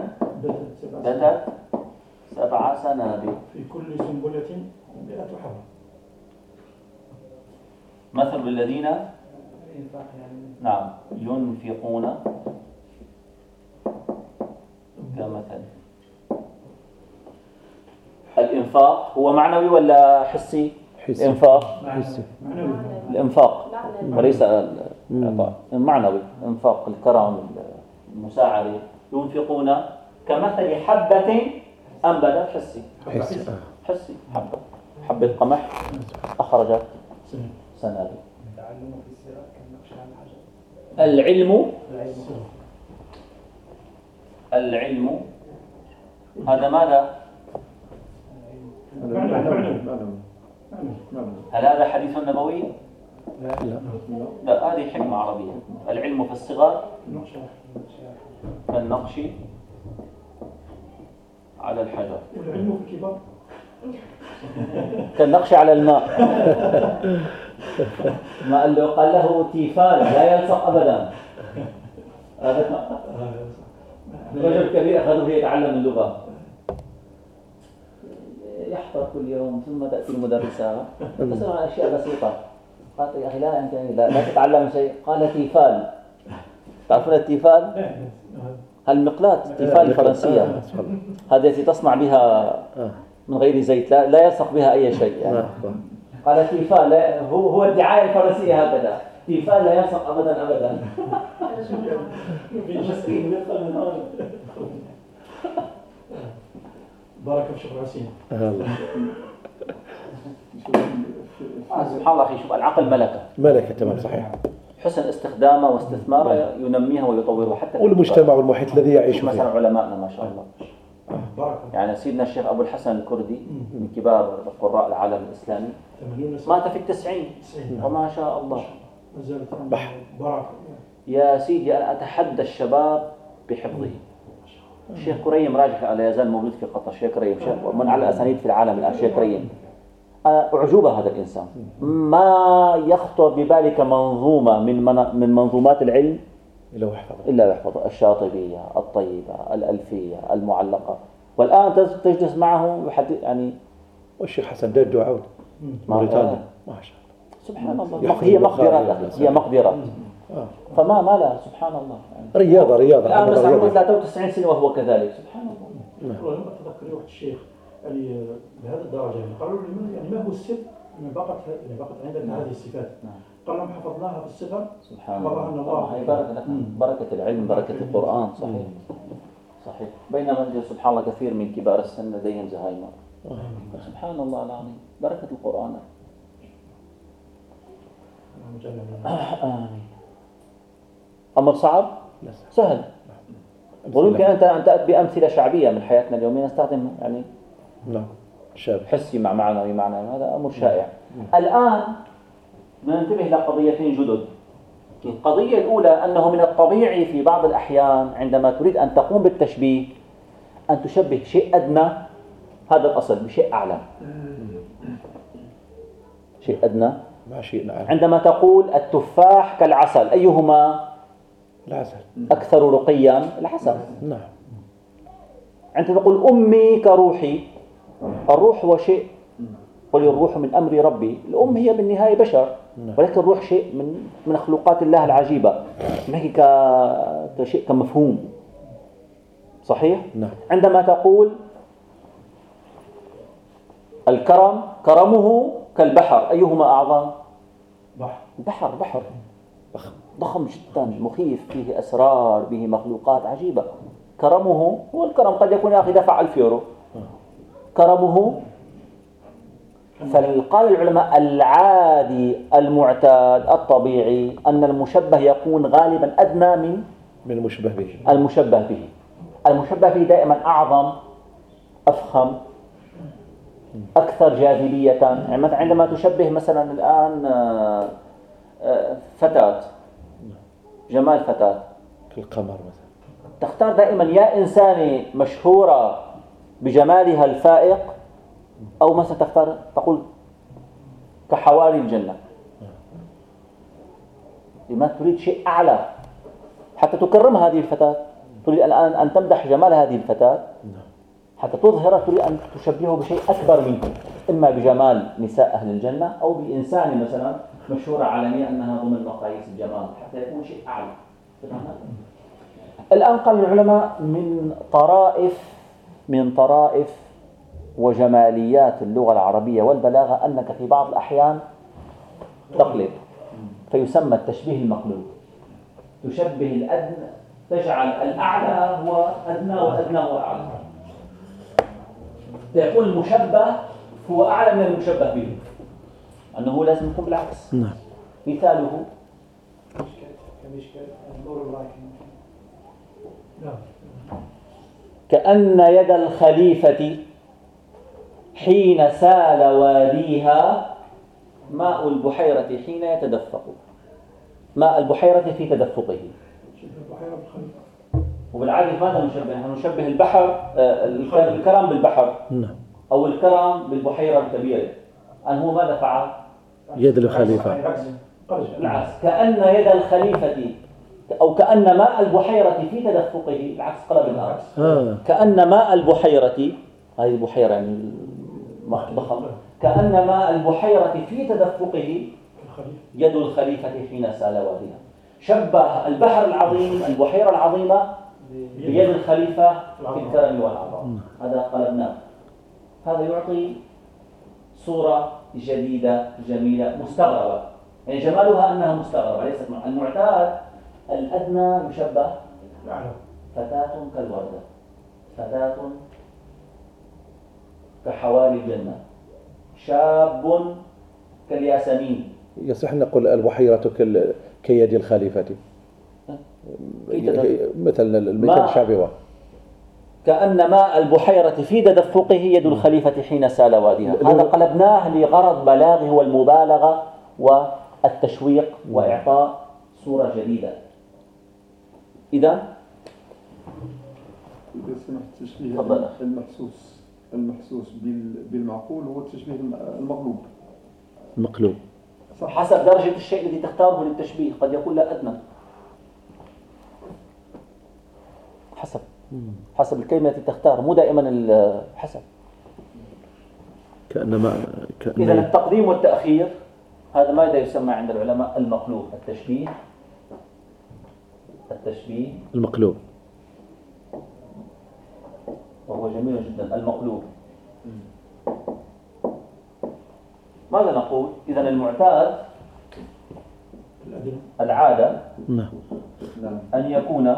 بدت سبع سنين بدت سبع سنابل. في كل سنبلة مئة حبة. مثل الذين الإنفاق يعني نعم ينفقون كمثل. الإنفاق هو معنوي ولا حسي؟ حسي. الإنفاق حسي. معنوي. الإنفاق. وليس معنوي إنفاق الكرم المساعدة ينفقون كمثل حبة أنبتت حسي. حس آه. حسي. حبة. حبة قمح. أخرجت سنابل التعلم في السيرة كالنقش على الحجر العلم. العلم. هذا ماذا؟ هل هذا حديث نبوي؟ لا لا لا هذه حكمة عربية. العلم في الصغر كالنقش على الحجر. والعلم في الكبار. كالنقش على الماء. ما قال له قال له تيفال لا يلصق ابدا. هذا رجل كبير أخذه يتعلم اللغة. يحضر كل يوم ثم تأتي المدرسة. تسال عن أشياء بسيطة. قالت يا أخي لا أنت لا, لا تتعلم شيء. قال تيفال. تعرفون التيفال؟ المقلاة التيفال الفرنسية. هذه التي تصنع بها آه. من غير زيت لا, لا يلصق بها أي شيء. يعني. قال تيفال لا هو هو الدعاية الفرنسية هكذا. تيفال لا يلصق أبدا أبدا. بارك في شيخ عسين آه، الله سبحان الله أخي شوف العقل ملكة. ملكة تمام صحيح. حسن استخدامه واستثماره ينميها ويطورها حتى والمجتمع والمحيط الذي يعيش شوف مثلا فيه. علمائنا ما شاء الله. يعني سيدنا الشيخ أبو الحسن الكردي من كبار قراء العالم الإسلامي. 80 سنة. مات في التسعين. 90 وما شاء الله. بارك يا سيدي أنا أتحدى الشباب بحفظه. الشيخ كريم راجح لا يزال موجود في قطر. الشيخ كريم من على الأسانيد في العالم الآن. الشيخ كريم. أعجوبة هذا الإنسان. ما يخطر ببالك منظومة من من من منظومات العلم إلا وحفظه إلا يحفظها. الشاطبية الطيبة الألفية المعلقة. والآن تجلس معه يحدث يعني والشيخ حسن داد عود موريتانيا. ما شاء سبحان الله. هي. أخي، هي الله آه. فما ما لا سبحان الله. يعني رياضة رياضة. الآن مثلا عمره رياضة. 93 سنة وهو كذلك. سبحان الله. والله لما أتذكر واحد الشيخ يعني بهذه الدرجة يعني. قالوا لي يعني ما هو السر يعني بقت يعني بقت عندك نعم. هذه الصفات. نعم. لهم حفظناها في الصغر سبحان الله. الله- هي بركة بركة العلم بركة القرآن. صحيح. صحيح. بينما سبحان الله كثير من كبار السن لديهم زهايمر. سبحان الله العظيم. بركة القرآن. آمين. أمر صعب؟ سهل. ويمكن أنت أن تأتي بأمثلة شعبية من حياتنا اليومية نستخدم يعني نعم. شاب حسي مع معنوي معنوي هذا أمر شائع. الآن ننتبه لقضيتين جدد. القضية الأولى أنه من الطبيعي في بعض الأحيان عندما تريد أن تقوم بالتشبيه أن تشبه شيء أدنى هذا الأصل بشيء أعلى شيء أدنى. ما شيء نعم عندما تقول التفاح كالعسل أيهما؟ العسل أكثر رقيا العسل. نعم. عندما تقول أمي كروحي الروح هو شيء قل الروح من أمر ربي. الأم هي بالنهاية بشر ولكن الروح شيء من من مخلوقات الله العجيبة. نحكي ك- كشيء كمفهوم. صحيح؟ نعم. عندما تقول الكرم كرمه كالبحر أيهما أعظم؟ بحر. البحر بحر. ضخم جدا مخيف فيه أسرار به مخلوقات عجيبة. كرمه هو الكرم قد يكون يا أخي دفع ألف يورو. كرمه فقال العلماء العادي المعتاد الطبيعي أن المشبه يكون غالبا أدنى من من المشبه به. المشبه به. المشبه به دائما أعظم أفخم أكثر جاذبية. يعني عندما تشبه مثلا الآن آه، آه، فتاة جمال فتاة. كالقمر مثلا. تختار دائما يا إنسانة مشهورة بجمالها الفائق أو مثلا تختار تقول كحواري الجنة. لما تريد شيء أعلى. حتى تكرم هذه الفتاة. تريد الآن أن تمدح جمال هذه الفتاة. حتى تظهر تريد أن تشبهه بشيء أكبر منه إما بجمال نساء أهل الجنة أو بإنسانة مثلا مشهورة عالميا أنها ضمن مقاييس الجمال. حتى يكون شيء أعلى. الآن قال العلماء من طرائف من طرائف وجماليات اللغة العربية والبلاغة أنك في بعض الأحيان تقلب فيسمى التشبيه المقلوب. تشبه الأدنى تجعل الأعلى هو أدنى والأدنى هو أعلى. فيكون المشبه هو أعلى من المشبه به أنه لازم يكون بالعكس. نعم. مثاله. نعم. كأن يد الخليفة حين سال واديها ماء البحيرة حين يتدفق. ماء البحيرة في تدفقه. شبه البحيرة بالخليفة وبالعادة ماذا نشبه؟ نحن نشبه البحر آه، الك- الكرم بالبحر. نعم. أو الكرم بالبحيرة الكبيرة. أن هو ماذا فعل؟ يد الخليفة. العكس بالعكس كأن يد الخليفة أو كأن ماء البحيرة في تدفقه. العكس قلب الآن آه. كأن ماء البحيرة هذه البحيرة يعني ضخم كأن ماء البحيرة في تدفقه يد الخليفة حين سال واديها شبه البحر العظيم البحيرة العظيمة بيد الخليفة في الكرم والعطاء هذا قلبناه هذا يعطي صورة جديدة جميلة مستغربة. يعني جمالها أنها مستغربة. ليست مع- المعتاد الأدنى يشبه الأعلى فتاة كالوردة. فتاة كحوالي الجنة. شاب كالياسمين. يصح نقول البحيرة كال- كيد الخليفة. مثل المثل هو كأن ماء البحيرة في تدفقه يد الخليفة حين سال واديها. هذا قلبناه لغرض بلاغه والمبالغة والتشويق وإعطاء صورة جديدة. إذا إذا سمحت تفضل. المحسوس المحسوس بال- بالمعقول هو التشبيه الم- المغلوب مقلوب صح حسب درجة الشيء الذي تختاره للتشبيه قد يكون لا أدنى. حسب. حسب الكلمة التي تختار مو دائما حسب. كأنما إذا كأن التقديم والتأخير هذا ماذا يسمى عند العلماء المقلوب التشبيه. التشبيه. المقلوب. وهو جميل جدا المقلوب. ماذا نقول؟ إذا المعتاد العادة نعم. نعم. أن يكون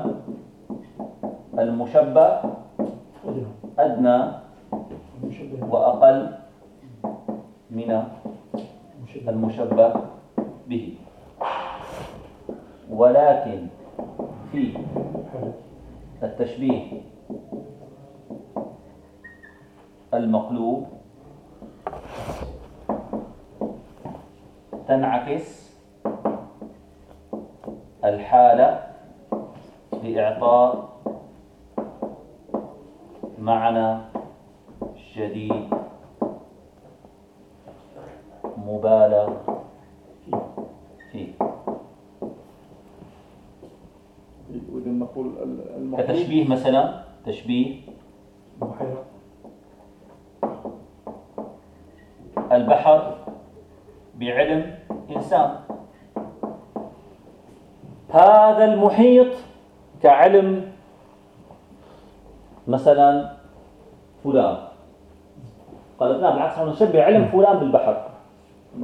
المشبه أدنى. وأقل من مشبه المشبه به. ولكن في التشبيه المقلوب. تنعكس الحالة لإعطاء معنى جديد مبالغ فيه. نقول كتشبيه مثلا تشبيه بحيرة البحر بعلم إنسان هذا المحيط كعلم مثلا فلان. قالت لا بالعكس نحن نشبه علم فلان بالبحر.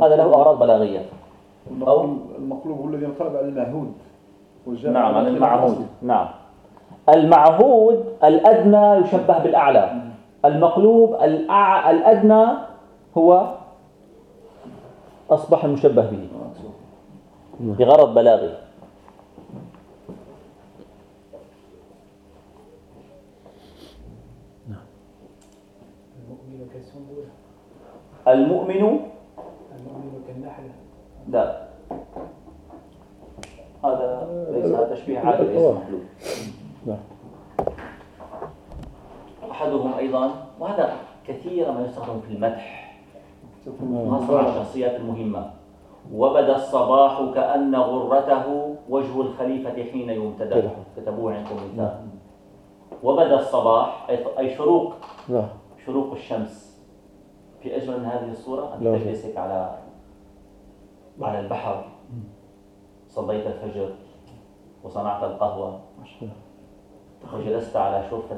هذا له أغراض بلاغية. نقول المقلوب هو الذي ينقلب على المعهود نعم على المعهود. نعم. المعهود الأدنى يشبه بالأعلى. المقلوب الأع... الأدنى هو أصبح المشبه به. بغرض بلاغي المؤمن كالسنبلة المؤمن المؤمن كالنحلة لا. هذا ليس هذا تشبيه عادي ليس مخلوق نعم أحدهم أيضا وهذا كثيرا ما يستخدم في المدح. خاصة مع الشخصيات المهمة. وبدأ الصباح كأن غرته وجه الخليفة حين يمتدى نعم. كتبوه عندكم مثال وبدأ الصباح أي- أي شروق. نعم شروق الشمس. في أجمل من هذه الصورة أن لا. تجلس هيك على على البحر. صليت الفجر وصنعت القهوة. وجلست على شرفة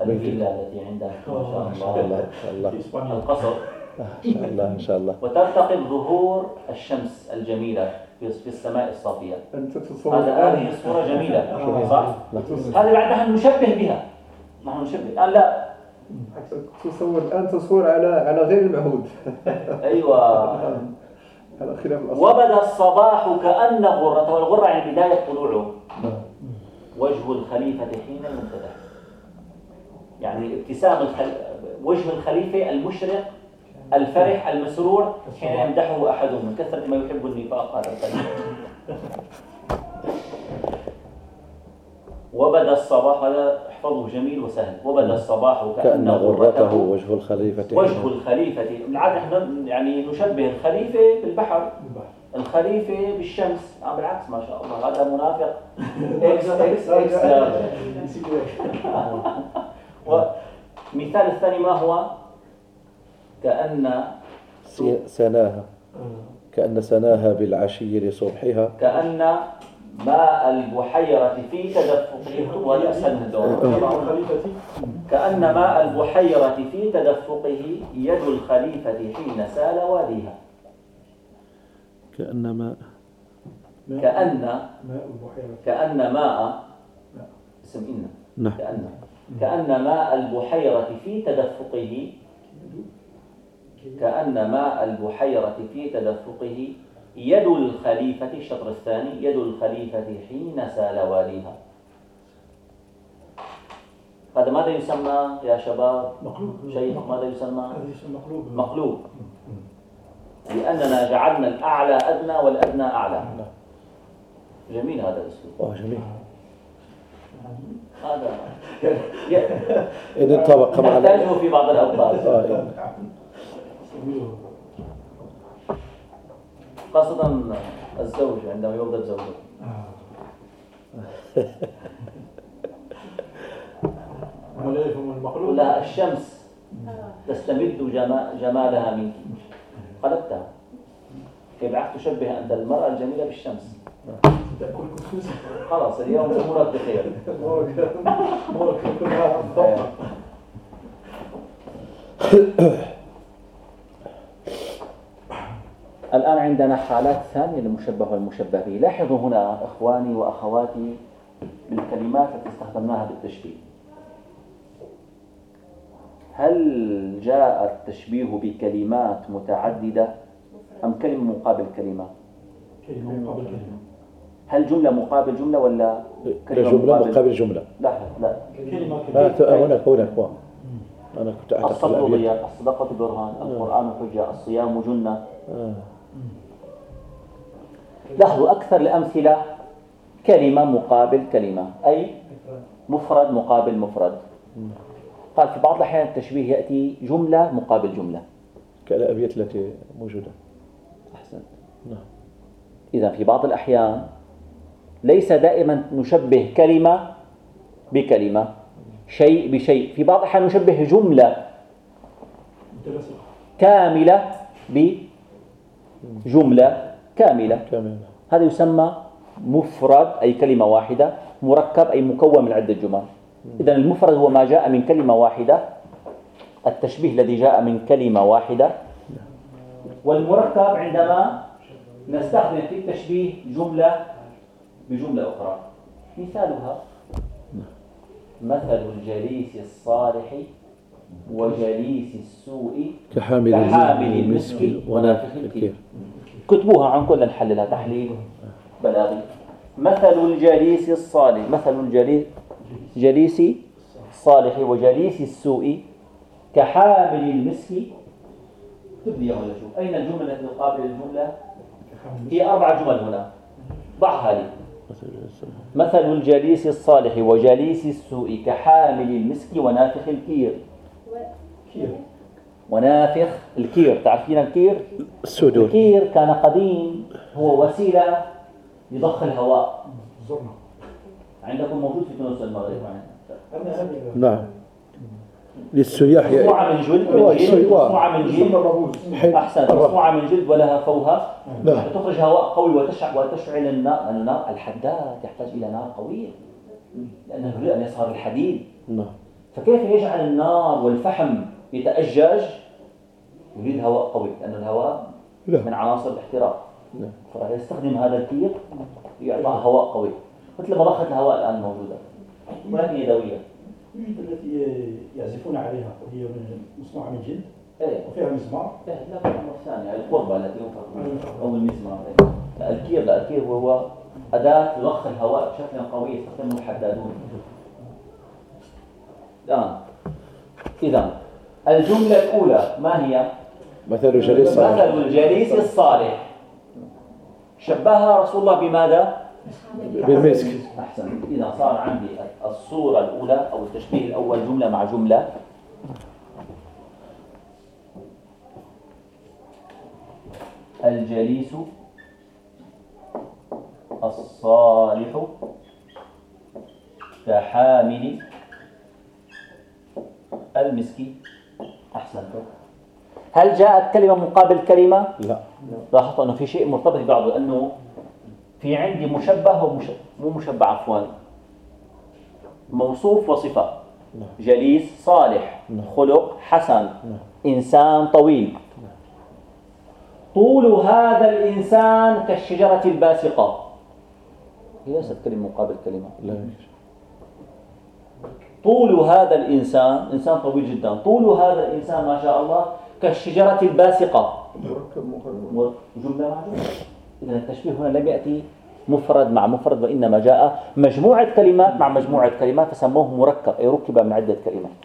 الفيلا التي عندك ما شاء الله. الله ما شاء الله. في إسبانيا. القصر. ما شاء الله ما شاء الله. وتلتقط ظهور الشمس الجميلة في في السماء الصافية. أنت تتصور هذا هذه الآن الصورة جميلة صح؟ هذه بعدها نشبه بها. نحن نشبه. الآن لا. تصور الآن تصور على على غير المعهود أيوة. على خلاف الأصل. وبدأ الصباح كأن غرته والغرة يعني بداية طلوعه. وجه الخليفة حين يمتدح يعني ابتسام الخل... وجه الخليفة المشرق الفرح المسرور حين يمدحه أحدهم من كثرة ما يحب النفاق. هذا الخليفة وبدأ الصباح هذا احفظه جميل وسهل. وبدأ الصباح كأن غرته وجه الخليفة. وجه الخليفة. بالعادة نحن يعني نشبه الخليفة بالبحر. البحر الخليفة بالشمس. آه بالعكس ما شاء الله. هذا منافق. X X X. والمثال الثاني ما هو؟ كأن سناها. كأن سناها بالعشي لصبحها كأن ماء البحيرة في تدفقه. خليفتي كأن ماء البحيرة في تدفقه يد الخليفة حين سال واديها كأنما ماء. كأن ماء البحيرة. كأن ماء اسم إن. نعم. كأن. كأن ماء البحيرة في تدفقه كأن ماء البحيرة في تدفقه يد الخليفة الشطر الثاني يد الخليفة حين سال واليها. هذا ماذا يسمى يا شباب؟ مقلوب. شيخ ماذا يسمى؟ مقلوب. مقلوب. لأننا جعلنا الأعلى أدنى والأدنى أعلى. جميل هذا الأسلوب. أوه جميل. هذا. إذا مع نحتاجه في بعض الأوقات. آه، خاصة الزوج عندما يغضب زوجه. لها الشمس تستمد جما- جمالها منك. قلبتها كيف بعرف تشبه أنت المرأة الجميلة بالشمس؟ خلاص اليوم أمورك بخير. الآن عندنا حالات ثانية للمشبه والمشبه به. لاحظوا هنا إخواني وأخواتي بالكلمات التي استخدمناها بالتشبيه هل جاء التشبيه بكلمات متعددة أم كلمة مقابل كلمة؟ كلمة مقابل كلمة. هل جملة مقابل جملة ولا كلمة جملة مقابل؟ جملة. لا لا. كلمة آه، كلمة هناك هناك هو. أنا كنت أعتقد الصبر. ضياء الصدقة برهان القرآن حجة الصيام جنة. آه. لاحظوا أكثر الأمثلة كلمة مقابل كلمة أي مفرد مقابل مفرد. قال في بعض الأحيان التشبيه يأتي جملة مقابل جملة. كالأبيات التي موجودة. أحسن. نعم. إذا في بعض الأحيان ليس دائما نشبه كلمة بكلمة شيء بشيء. في بعض الأحيان نشبه جملة كاملة بجملة كاملة. كامل هذا يسمى مفرد أي كلمة واحدة مركب أي مكون من عدة جمل. إذا المفرد هو ما جاء من كلمة واحدة التشبيه الذي جاء من كلمة واحدة. والمركب عندما نستخدم في التشبيه جملة بجملة أخرى. مثالها مثل الجليس الصالح وجليس السوء كحامل كحامل المسك ونافخ الكير. كتبوها عن كل نحللها تحليل. بلاغي. مثل الجليس الصالح. مثل الجليس جليس الصالح وجليس السوء كحامل المسك. تبدي ولا شوف أين الجملة التي تقابل الجملة؟ في أربع جمل هنا. ضعها لي. مثل الجليس الصالح وجليس السوء كحامل المسك ونافخ الكير. كير ونافخ الكير. تعرفين الكير؟ السودون الكير كان قديم. هو وسيلة لضخ الهواء. زرنا عندكم موجود في تونس هذه نعم. للسياح. يعني مصنوعة من جلد أيوة، من جلد أيوة. مصنوعة من جلد. أحسن مصنوعة من جلد ولها فوهة. نعم. تخرج هواء قوي وتشعل وتشعل النار النار الحداد. يحتاج إلى نار قوية. لأنه يريد أن يصهر الحديد. نعم. فكيف يجعل النار والفحم يتأجج يريد هواء قوي لأن الهواء من لا عناصر الاحتراق. نعم. فيستخدم هذا الكير لإعطاء هواء قوي. مثل مضخة الهواء الآن موجودة. ولكن يدوية التي يعزفون عليها هي من- مصنوعة من جلد إيه. وفيها مسمار إيه، لا في أمر ثانية القربة التي ينفخ أو المزمار لا الكير لا الكير هو أداة تضخ الهواء بشكل قوي يستخدمه الحدادون. الآن إذا الجملة الأولى ما هي؟ مثل جليس مثل الجليس الصالح. شبهها رسول الله بماذا؟ بالمسك. أحسن. إذا صار عندي الصورة الأولى أو التشبيه الأول جملة مع جملة. الجليس الصالح كحامل المسك أحسنت هل جاءت كلمة مقابل كلمة؟ لا. لاحظت أنه في شيء مرتبط ببعضه لأنه في عندي مشبه ومش... مو مشبه عفوا. موصوف وصفة. نعم. جليس صالح. نعم. خلق حسن. نعم. إنسان طويل. طول هذا الإنسان كالشجرة الباسقة. هي ليست كلمة مقابل كلمة. لا طول هذا الإنسان إنسان طويل جدا طول هذا الإنسان ما شاء الله كالشجرة الباسقة. جملة إذا التشبيه هنا لم يأتي مفرد مع مفرد وإنما جاء مجموعة كلمات مع مجموعة كلمات فسموه مركب أي ركب من عدة كلمات.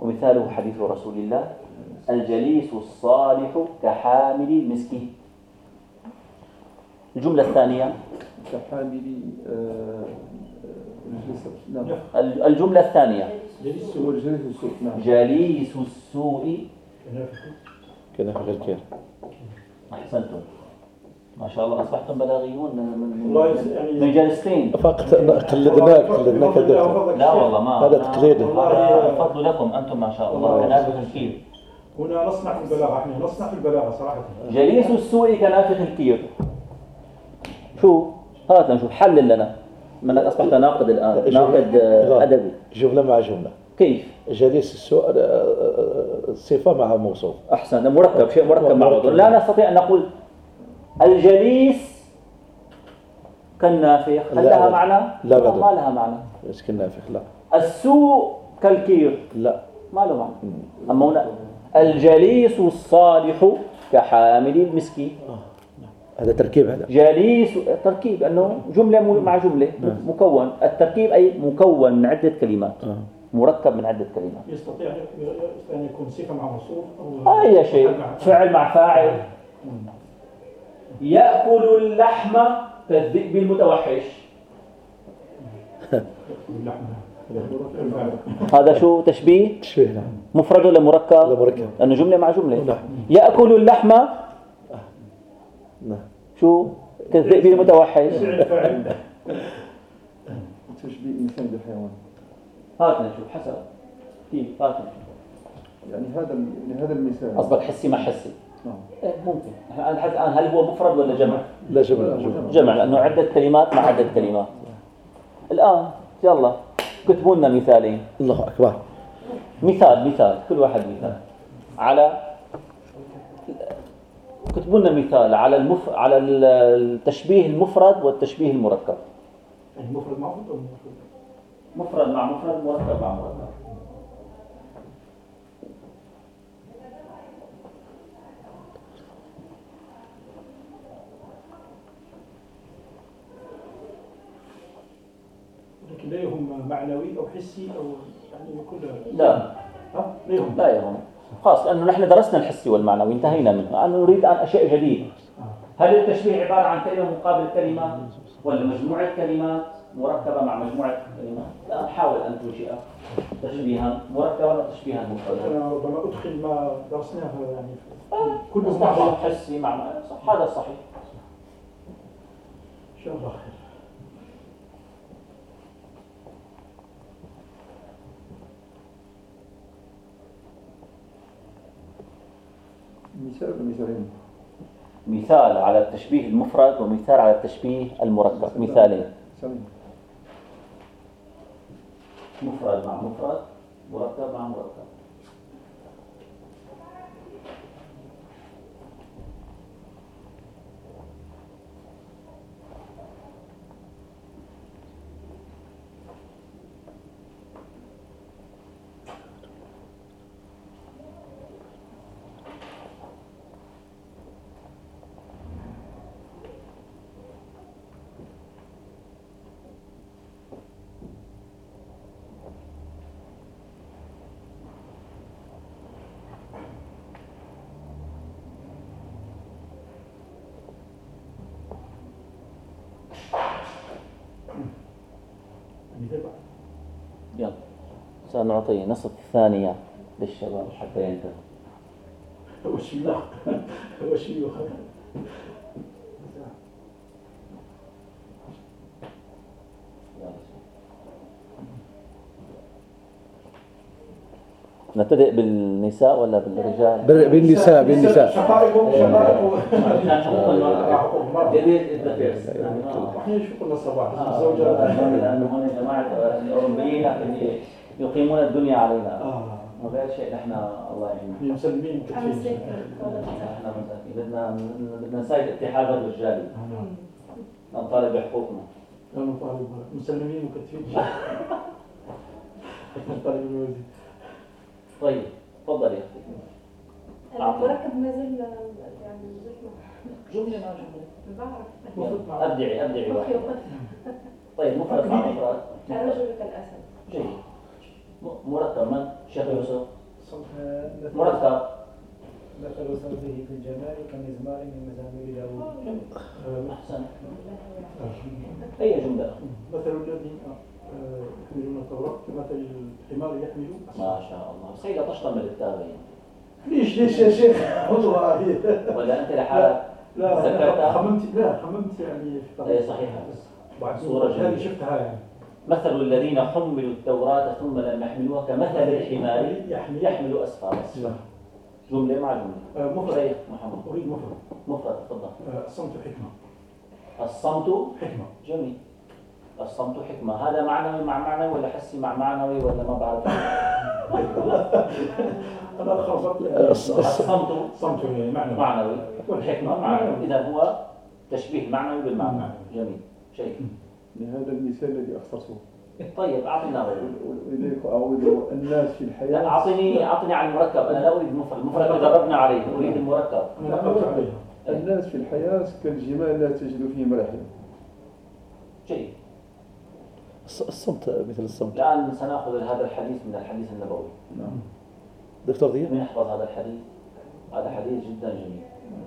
ومثاله حديث رسول الله الجليس الصالح كحامل المسك الجملة الثانية. كحامل آه، الجملة الثانية. جليس السوء نعم في الكير أحسنتم. ما شاء الله أصبحتم بلاغيون من يعني- من جلستين فقط قلدناك قلدناك الدكتور لا والله ما هذا تقليد. الفضل لكم أنتم ما شاء الله. كنافخ الكير. هنا نصنع في البلاغة إحنا نصنع في البلاغة صراحة. جليس السوء كنافخ الكير. شو هات نشوف حلل لنا. منك أصبحت ناقد الآن ناقد آه، أدبي. جملة مع جملة كيف؟ جليس السوء آه، آه، صفة مع موصوف. أحسن مركب شيء مركب مع. موضوع لا نستطيع أن نقول الجليس كالنافخ هل لها. معنى؟ لا. ما لها معنى. بس كنا نافخ؟ لا. السوء كالكير. لا. ما له معنى. أما هنا الجليس الصالح كحامل المسك هذا تركيب هذا. جليس تركيب أنه جملة مع جملة مكون. التركيب أي مكون من عدة كلمات. آه. مركب من عدة كلمات. يستطيع أن يكون صفة مع موصوف أو أي شيء. فعل مع فاعل. يأكل اللحم كالذئب المتوحش. هذا شو تشبيه؟ تشبيه نعم. مفرد ولا مركب؟ مركب. لأنه جملة مع جملة. نعم. يأكل اللحم نعم. شو؟ كالذئب المتوحش. فعل فاعل تشبيه إنسان بالحيوان. هاتنا نشوف حسب كيف هاتنا يعني هذا يعني هذا المثال. قصدك حسي مع حسي. نعم. إيه ممكن. الآن الحد الآن هل هو مفرد ولا جمع؟ لا جملة جملة جمع. لأنه عدة كلمات مع عدة كلمات. الآن يلا كتبوا لنا مثالين. الله أكبر. مثال مثال كل واحد مثال. على كتبوا لنا مثال على المف... على ال- التشبيه المفرد والتشبيه المركب. مفرد معروف أو مفرد؟ مفرد مع مفرد مركب مع مركب. لكن لا يهم معنوي أو حسي أو يعني كل لا. ها؟ لا يهم. لا يهم. خلاص لأنه نحن درسنا الحسي والمعنوي انتهينا منه. أنا نريد الآن أشياء جديدة هل التشبيه عبارة عن كلمة مقابل كلمة ولا مجموعة كلمات؟ مركبة مع مجموعة كلمات؟ لا حاول أن تنشئ تشبيها مركبا وتشبيها مفردا أنا ربما أدخل ما درسناه يعني في- كل مصطلح مع حسي مع صح هذا صحيح. شاء الله خير. مثال مثال على التشبيه المفرد ومثال على التشبيه المركب. مثالين. مثالين مفرد مع مفرد مركب مع مركب مثال بعد يلا سنعطي نصف ثانية للشباب حتى ينتهوا والشيوخ يلا. نبتدئ بالنساء ولا بالرجال؟ بال- بالنساء بالنساء. شقائق شقائق جديد الذكر إحنا شو قلنا الصباح آه، الزوجة. لأنه هون جماعة الأوروبيين لكن يقيمون الدنيا علينا. آه. وغير شيء نحن الله يعيننا. هي مسلمين كثير نحن مساكين بدنا بدنا نساعد الاتحاد الرجالي نطالب بحقوقنا. أنا طالب مسلمين وكثير طالب الوزير طيب تفضل يا أختي المركب ما زال يعني زحمة. جملة ما بعرف. أبدعي أبدعي طيب مفرد مع مفرد الرجل كالأسد جيد. م- مركب من شيخ يوسف؟ آه، مثل- صوته في الجمال كمزمار من مزامير داوود. أحسن. أي جملة؟ مثل الذين آه، يحملون التوراة كمثل الحمار يحمل ما شاء الله. لا تشتمل التابعين ليش ليش يا شيخ؟ والله هي ولا أنت لحالك لا؟ لا خممت لا خممت يعني في اي صحيحة بعد صورة هذه جميلة. شفتها يعني. مثل الذين حملوا التوراة ثم لم يحملوها كمثل الحمار يحمل. يحمل اسفارا جملة مع جملة. آه، مفرد. شيخ محمد. أريد مفرد. مفرد تفضل. آه، الصمت حكمة. الصمت حكمة. جميل. الصمت حكمة. هذا معنوي مع معنوي ولا حسي؟ مع معنوي ولا ما بعرف؟ أنا خلصت الص- الص- الصمت صمت معنى معنوي. والحكمة معنوي. إذا هو تشبيه معنوي بالمعنى. نعم. جميل. شيء يعني هذا المثال الذي اختصره طيب غيره ولذلك أعود الناس في لا الحياة أعطني أعطني عن المركب. أنا لا أريد المفرد. المفرد تدربنا عليه. أريد المركب. أنا نقلت عليها الناس في الحياة كالجمال لا تجد فيهم رحم جيد. الص- الصمت مثل الصمت. الآن سنأخذ هذا الحديث من الحديث النبوي. نعم. دكتور ضياء نحفظ هذا الحديث؟ هذا حديث جدا جميل.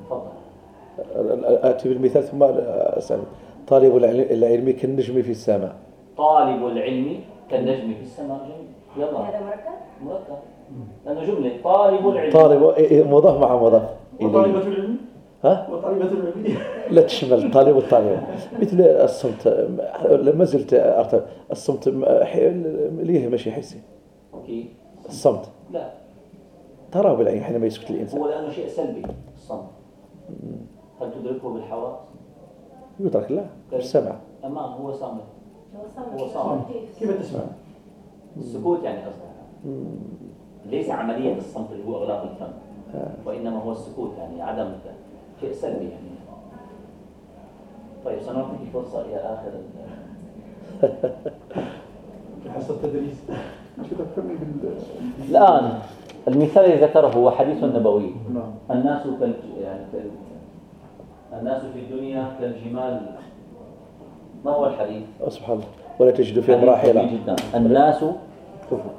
تفضل. آتي بالمثال ثم أسأل. طالب العلم- كالنجم في السماء. طالب العلم كالنجم في السماء. جميل يلا هذا مركب؟ مركب. لأنه جملة. طالب العلم. طالب إيه- إيه، مضاف مع مضاف وطالبة العلم؟ ها؟ وطالبة العلم. لا تشمل. طالب والطالب مثل الصمت. لما زلت أرتب. الصمت ليه ماشي حسي. أوكي. الصمت. لا. تراه بالعين حينما يسكت الإنسان. هو لأنه شيء سلبي. الصمت. هل تدركه بالحواس؟ يترك لا بالسمع أما هو صامت. هو صامت. هو صامت. كيف تسمع؟ السكوت يعني قصدي ليس عملية الصمت اللي هو إغلاق الفم. وإنما هو السكوت يعني عدم شيء سلبي يعني. طيب سنعطيك فرصة إلى آخر حصة بال الآن المثال الذي ذكره هو حديث نبوي. نعم. الناس يعني الناس في الدنيا كالجمال. ما هو الحديث؟ سبحان الله. ولا تجد فيهم راحلة. جدا. الناس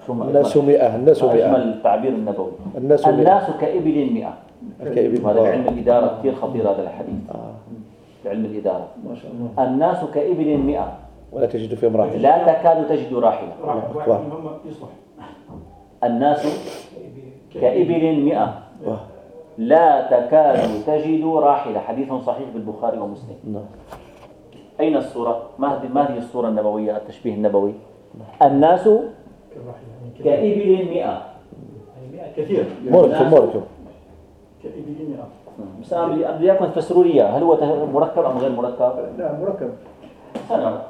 الناس مئة الناس مئة. أجمل التعبير النبوي. الناس مئة. الناس كإبل مئة. كإبل وهذا بعلم مئة. الإدارة كثير خطير هذا الحديث. آه. بعلم الإدارة. ما شاء الله. الناس كإبل مئة. ولا تجد فيهم راحلة. لا تكاد تجد راحلة. الناس كإبل. مئة. واه. لا تكاد تجد راحلة. حديث صحيح بالبخاري ومسلم. نعم. أين الصورة؟ ما هذه الصورة النبوية؟ التشبيه النبوي. الناس كالراحلة يعني كإبل مئة. يعني مئة كثير مركب مركب كإبل مئة. بس أنا بدي إياكم تفسروا لي إياه. هل هو مركب أم غير مركب؟ نعم مركب. سنة.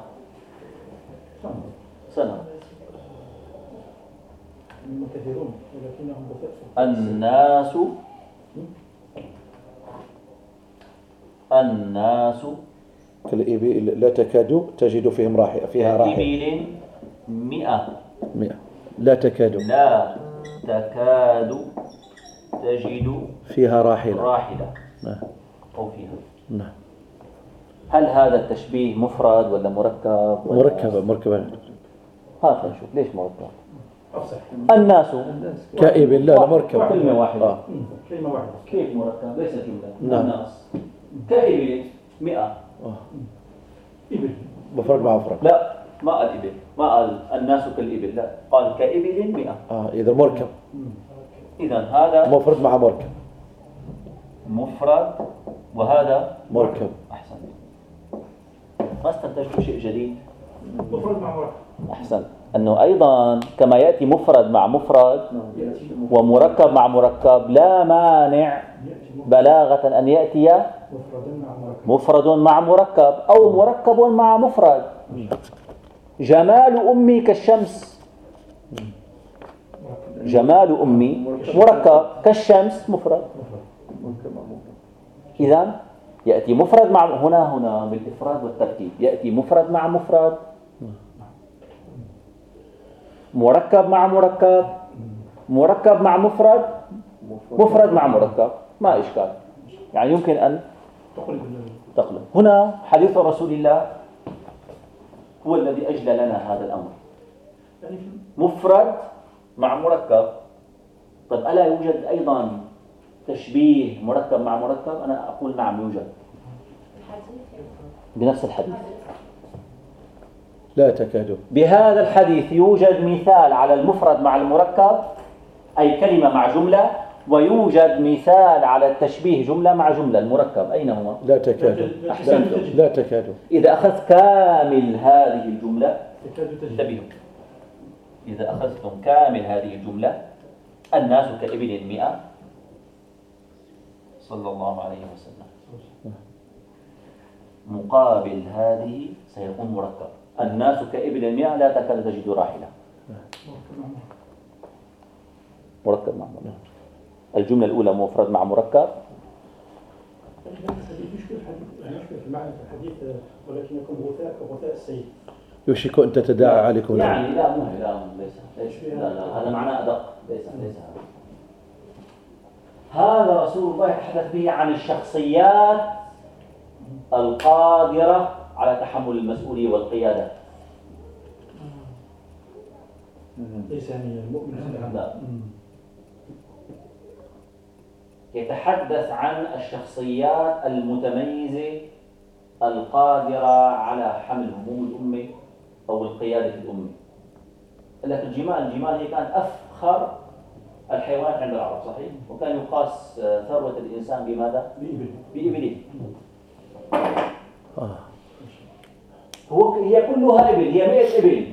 سنة. هم كثيرون ولكنهم بث- الناس الناس كالإبل لا تكاد تجد فيهم راحلة فيها راحلة. كإبل مئة. مئة. لا تكاد. لا تكاد تجد فيها راحلة. راحلة. نعم. أو فيها. نعم. هل هذا التشبيه مفرد ولا مركب ولا مركبة مركبة هات نشوف. ليش مركب؟ أفصح. الناس. كائب لا مركبة كلمة واحدة. آه. كلمة واحدة. كيف مركب؟ ليس جملة. نعم. الناس. كإبل مئة. آه. إبل. مفرد مع مفرد لا ما قال إبل. ما قال الناس كالإبل. لا قال كإبل مئة. آه إذا مركب. إذا هذا مفرد مع مركب. مفرد وهذا مركب. أحسن. ما استنتجت شيء جديد؟ مفرد مع مركب. أحسن. أنه أيضا كما يأتي مفرد مع مفرد ومركب مع مركب لا مانع بلاغة أن يأتي مفرد مع مركب أو مركب مع مفرد. جمال أمي كالشمس. جمال أمي مركب كالشمس مفرد. إذا يأتي مفرد مع هنا هنا بالإفراد والتركيب. يأتي مفرد مع مفرد. مركب مع مركب مركب مع مفرد مفرد. مع مركب. ما إشكال. يعني يمكن أن تقلب. هنا حديث رسول الله هو الذي أجلى لنا هذا الأمر. يعني مفرد مع مركب. طيب ألا يوجد أيضا تشبيه مركب مع مركب؟ أنا أقول نعم يوجد. بنفس الحديث. لا تكاد. بهذا الحديث يوجد مثال على المفرد مع المركب أي كلمة مع جملة ويوجد مثال على التشبيه جملة مع جملة. المركب أين هو؟ لا تكاد. أحسنت. لا تكاد. إذا أخذت كامل هذه الجملة انتبهوا. إذا أخذتم كامل هذه الجملة الناس كإبل مئة. صلى الله عليه وسلم. مقابل هذه سيكون مركب. الناس كإبل المئة لا تكاد تجد راحلة. مركب مع مركب. الجملة الأولى مفرد مع مركب. يوشك أن تتداعى عليكم. يعني لا مو لا ليس. ليس. لا لا هذا معناه أدق. ليس ليس. هذا هذا رسول الله يتحدث به عن الشخصيات القادرة على تحمل المسؤولية والقيادة. ليس يعني المؤمن لا. يتحدث عن الشخصيات المتميزة القادرة على حمل هموم الأمة أو القيادة في الأمة. لك الجمال الجمال هي كانت أفخر الحيوانات عند العرب صحيح؟ وكان يقاس آه، ثروة الإنسان بماذا؟ بإبل بإبله. آه. هو هي كلها إبل هي 100 إبل.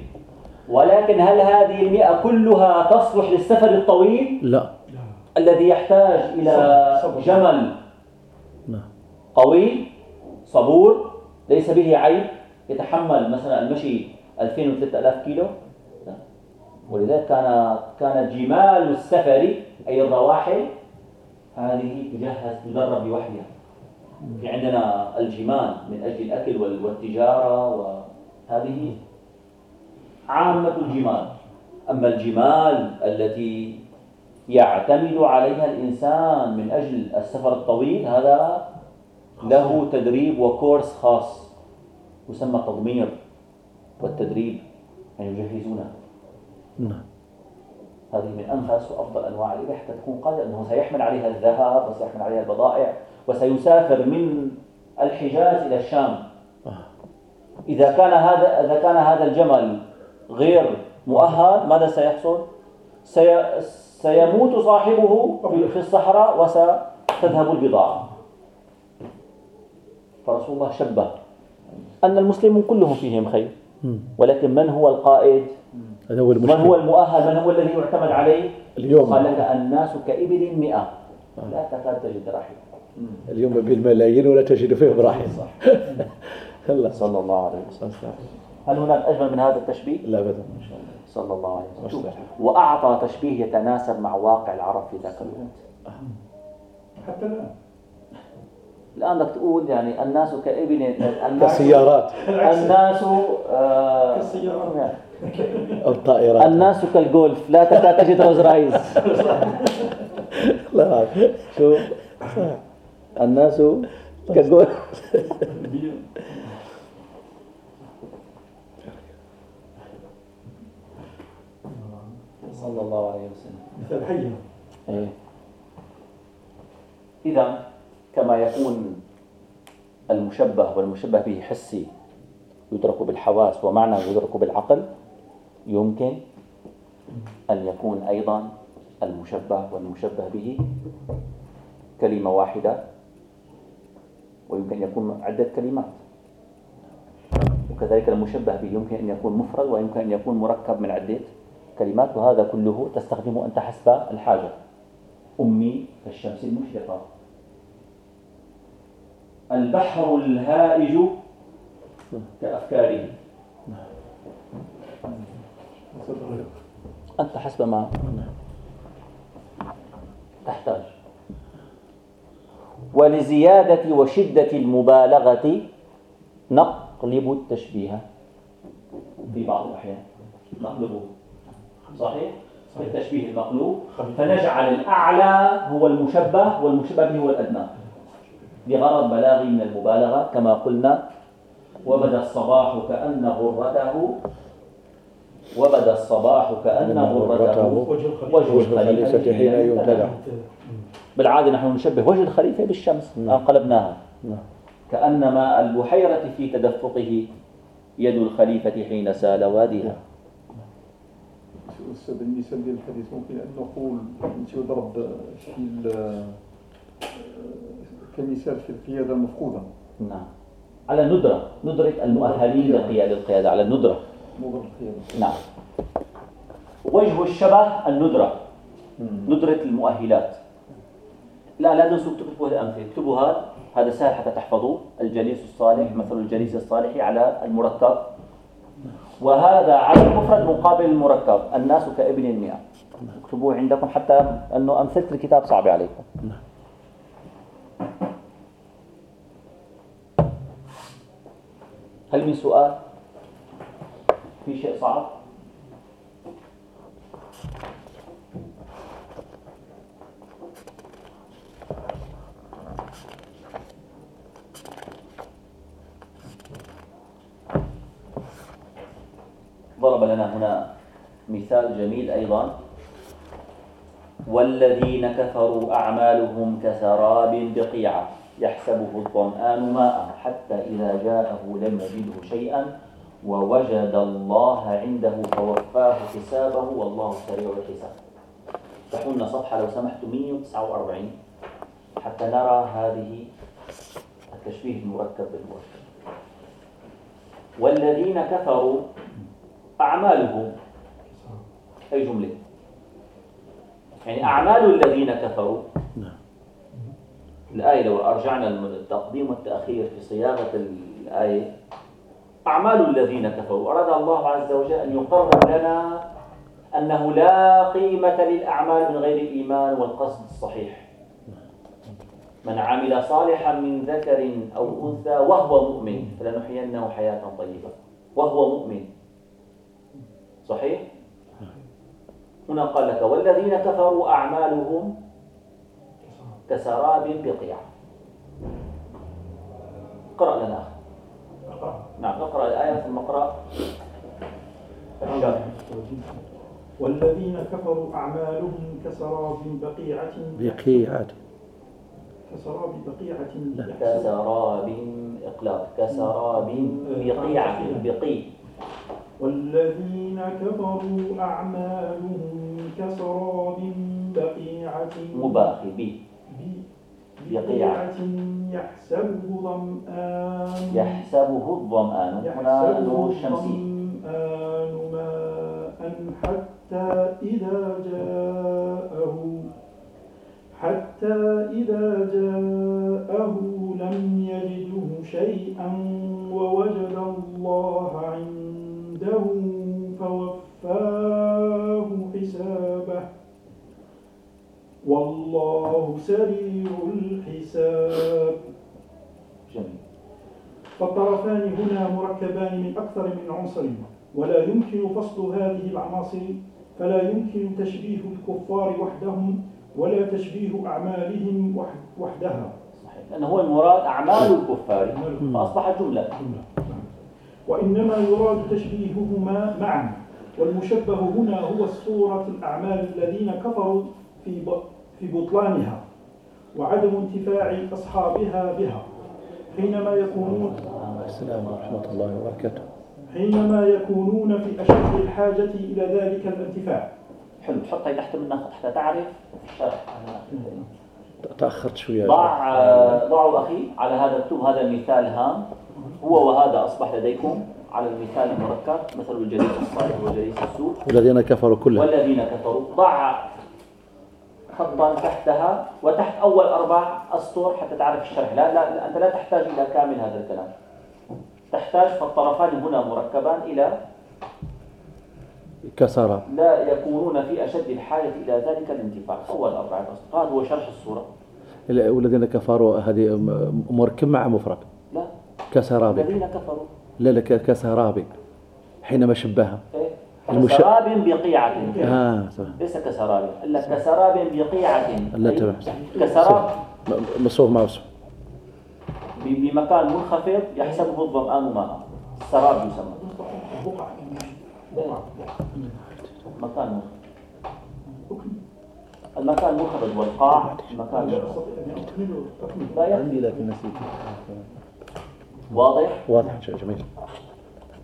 ولكن هل هذه المئة كلها تصلح للسفر الطويل؟ لا. الذي يحتاج إلى صبر. جمل نعم قوي صبور ليس به عيب يتحمل مثلا المشي 2000 و 3000 كيلو. لا. ولذلك كان كان جمال السفر أي الرواحل هذه تجهز تدرب لوحدها في عندنا الجمال من أجل الأكل وال- والتجارة وهذه عامة الجمال أما الجمال التي يعتمد عليها الإنسان من أجل السفر الطويل هذا له تدريب وكورس خاص يسمى تضمير والتدريب يعني يجهزونه. نعم. هذه من أنفس وأفضل أنواع حتى تكون قادر أنه سيحمل عليها الذهب وسيحمل عليها البضائع وسيسافر من الحجاز إلى الشام إذا كان هذا إذا كان هذا الجمل غير مؤهل ماذا سيحصل؟ سي سيموت صاحبه في- الصحراء وستذهب البضاعة فرسول الله شبه أن المسلمون كلهم فيهم خير. ولكن من هو القائد؟ هذا هو من هو المشكلة المؤهل؟ من هو الذي يعتمد عليه؟ اليوم قال لك الناس كإبل مئة لا تكاد تجد راحلة اليوم بالملايين ولا تجد فيهم راحل صح. الله صلى الله عليه وسلم. هل هناك أجمل من هذا التشبيه؟ لا أبدا. إن شاء الله. صلى الله عليه وسلم. وأعطى تشبيه يتناسب مع واقع العرب في ذاك الوقت. حتى الآن. الآن بدك تقول يعني الناس كإبل الناس كالسيارات الناس آه كالسيارات. أو الطائرات الناس كالجولف. لا تكاد تجد Rolls Royce لا. شوف صح. الناس كالجولف صلى الله عليه وسلم. إيه. إذا كما يكون المشبه والمشبه به حسي يدرك بالحواس ومعنى يدرك بالعقل يمكن أن يكون أيضا المشبه والمشبه به كلمة واحدة ويمكن أن يكون عدة كلمات. وكذلك المشبه به يمكن أن يكون مفرد ويمكن أن يكون مركب من عدة كلمات وهذا كله تستخدمه أنت حسب الحاجة. أمي كالشمس المشرقة. البحر الهائج كأفكاره. أنت حسب ما تحتاج. ولزيادة وشدة المبالغة نقلب التشبيه. في بعض الأحيان نقلبه صحيح؟ في التشبيه المقلوب. فنجعل الأعلى هو المشبه والمشبه به هو الأدنى. بغرض بلاغي من المبالغة كما قلنا وبدأ الصباح كأن غرته وبدأ الصباح كأن غرته وجه الخليفة وجه وجه الخليفة حين يمتلع بالعادة نحن نشبه وجه الخليفة بالشمس الآن قلبناها. نعم. كأنما البحيرة في تدفقه يد الخليفة حين سال واديها. أستاذ المثال ديال الحديث ممكن أن نقول أنت يضرب في ال- كمثال في القيادة المفقودة. نعم. على الندرة ندرة المؤهلين للقيادة القيادة على الندرة نعم. وجه الشبه الندرة. ندرة المؤهلات. لا لا تنسوا تكتبوا الأمثلة اكتبوا هذا. هذا سهل حتى تحفظوه. الجليس الصالح مثل الجليس الصالح على المركب. وهذا على المفرد مقابل المركب. الناس كابن المئة. اكتبوه عندكم حتى أنه أمثلة الكتاب صعبة عليكم. هل من سؤال؟ في شيء صعب؟ ضرب لنا هنا مثال جميل أيضا. والذين كفروا أعمالهم كسراب بقيعة يحسبه الظمآن ماء حتى إذا جاءه لم يجده شيئا ووجد الله عنده فوفاه حسابه والله سريع الحساب. افتحوا صفحة لو سمحتم 149 حتى نرى هذه التشبيه المركب بالمركب والذين كفروا أعمالهم. أي جملة؟ يعني أعمال الذين كفروا. الآية لو أرجعنا التقديم والتأخير في صياغة الآية. أعمال الذين كفروا. أراد الله عز وجل أن يقرر لنا أنه لا قيمة للأعمال من غير الإيمان والقصد الصحيح. من عمل صالحا من ذكر أو أنثى وهو مؤمن فلنحيينه حياة طيبة. وهو مؤمن. صحيح؟ هنا قال لك والذين كفروا أعمالهم كسراب بقيع. اقرأ لنا. نعم اقرأ الآية ثم اقرأ. والذين كفروا أعمالهم كسراب بقيعة. بقيعة. كسراب بقيعة. كسراب إقلاب. كسراب بقيعة بقي والذين كفروا أعمالهم كسراب بقيعة مباخي بي بقيعة يحسبه ظمآن. يحسبه الظمآن. هنا نور الشمسي الظمآن ماء حتى إذا جاءه حتى إذا جاءه لم يجده شيئا ووجد الله عنده فوفاه حسابه والله سريع الحساب جميل. فالطرفان هنا مركبان من أكثر من عنصر ولا يمكن فصل هذه العناصر فلا يمكن تشبيه الكفار وحدهم ولا تشبيه أعمالهم وحدها. صحيح. لأنه هو المراد أعمال الكفار فأصبحت جملة. وإنما يراد تشبيههما معا والمشبه هنا هو الصورة الأعمال الذين كفروا في في بطلانها. وعدم انتفاع أصحابها بها. حينما يكونون السلام ورحمة الله وبركاته. حينما يكونون في أشد الحاجة إلى ذلك الانتفاع. حلو حطها تحت منها حتى تعرف. الشرح تأخرت شوية. ضع ضعوا أخي على هذا اكتب هذا المثال هام. هو وهذا أصبح لديكم على المثال المركب مثل الجليس الصالح والجليس السوء. والذين كفروا كلهم. والذين كفروا. ضع خطا تحتها وتحت أول أربع أسطر حتى تعرف الشرح. لا, لا, لا أنت لا تحتاج إلى كامل هذا الكلام. تحتاج فالطرفان هنا مركبان إلى كسر لا يكونون في أشد الحاجة إلى ذلك الانتفاع. أول أربعة أسطر هذا هو شرح الصورة. والذين كفروا هذه مركب مع مفرد. لا. كسراب الذين كفروا. لا لا كسراب حينما شبهها إيه؟ المش- كسراب بقيعة. صح. ليس كسراب. إلا كسراب بقيعة. لا تمام. كسراب مصوف مع مصوف بمكان منخفض يحسبه الظمآن ماء. السراب يسمى. مكان منخفض. المكان منخفض والقاع مكان لا منخفض. لا عندي لكن نسيت. واضح؟ واضح جميل.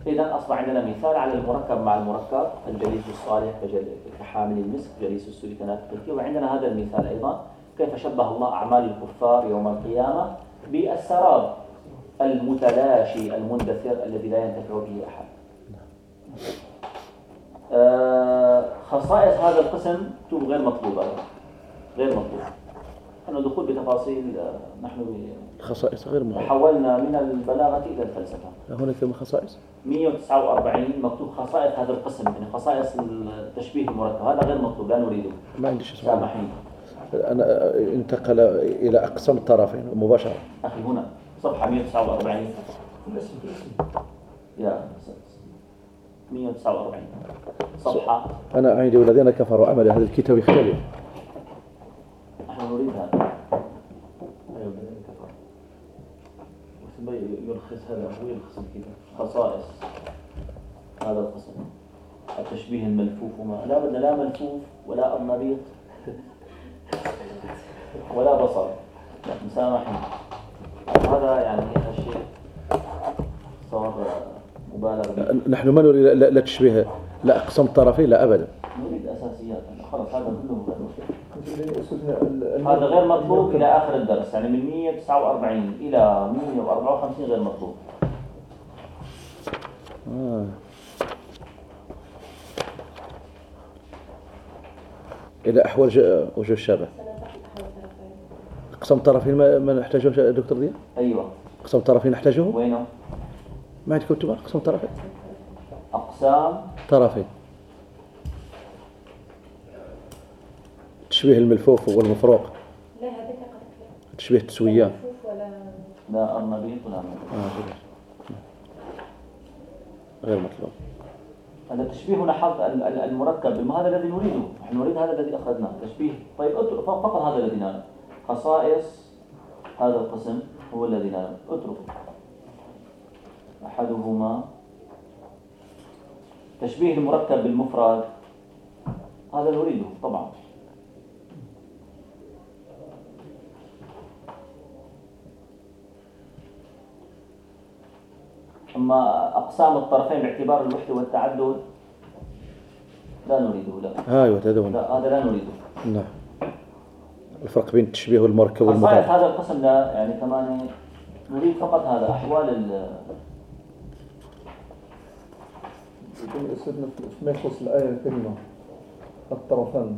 إذا أصبح عندنا مثال على المركب مع المركب الجليس الصالح كحامل المسك جليس السوري كنافذته وعندنا هذا المثال أيضا كيف شبه الله أعمال الكفار يوم القيامة بالسراب المتلاشي المندثر الذي لا ينتفع به أحد. آه، خصائص هذا القسم غير مطلوبة غير مطلوبة. نحن دخول بتفاصيل آه، نحن خصائص غير مهمة. حولنا من البلاغة إلى الفلسفة. هناك ثم خصائص؟ 149 مكتوب خصائص هذا القسم يعني خصائص التشبيه المركب هذا غير مطلوب لا نريده. ما عندي شيء اسمه. سامحيني. أنا انتقل إلى أقسام الطرفين مباشرة. أخي هنا صفحة 149 يا س- 149 صفحة. أنا عندي والذين كفروا عمل هذا الكتاب يختلف نحن نريد هذا أيوة كفروا ثم يلخص هذا هو يلخص الكتاب. خصائص. هذا القسم. التشبيه الملفوف وما لا بدنا لا ملفوف ولا أرنبيط ولا بصر. لا مسامحين هذا يعني الشيء صار مبالغ نحن ما نريد لا, لا تشبيه لا أقسام الطرفين لا أبدا. نريد أساسيات. خلاص هذا كله هذا غير مطلوب إلى آخر الدرس يعني من 149 إلى 154 غير مطلوب. آه. إلى أحوال وجه الشبه أقسام الطرفين ما, نحتاجه دكتور ضياء أيوة. أقسام الطرفين نحتاجه؟ وينه؟ ما عندكم أنتم أقسام الطرفين أقسام؟ طرفين. تشبيه الملفوف والمفروق لا هذه فقط تشبيه ولا لا أرنبيط ولا أرنبيط آه. غير مطلوب. هذا التشبيه هنا حظ ال- ال- المركب. بالم- هذا الذي نريده؟ نحن نريد هذا الذي أخذناه. تشبيه. طيب اترك فقط هذا الذي نعلم. خصائص هذا القسم هو الذي نعلم. اتركه. أحدهما تشبيه المركب بالمفرد. هذا نريده طبعا. أما أقسام الطرفين باعتبار الوحدة والتعدد لا نريده لا أيوة هذا هو لا هذا لا نريده. نعم. الفرق بين التشبيه والمركب خصائص والمضاد هذا القسم لا يعني كمان نريد فقط هذا أحوال ال يكون أستاذنا فيما يخص الآية الكريمة الطرفان.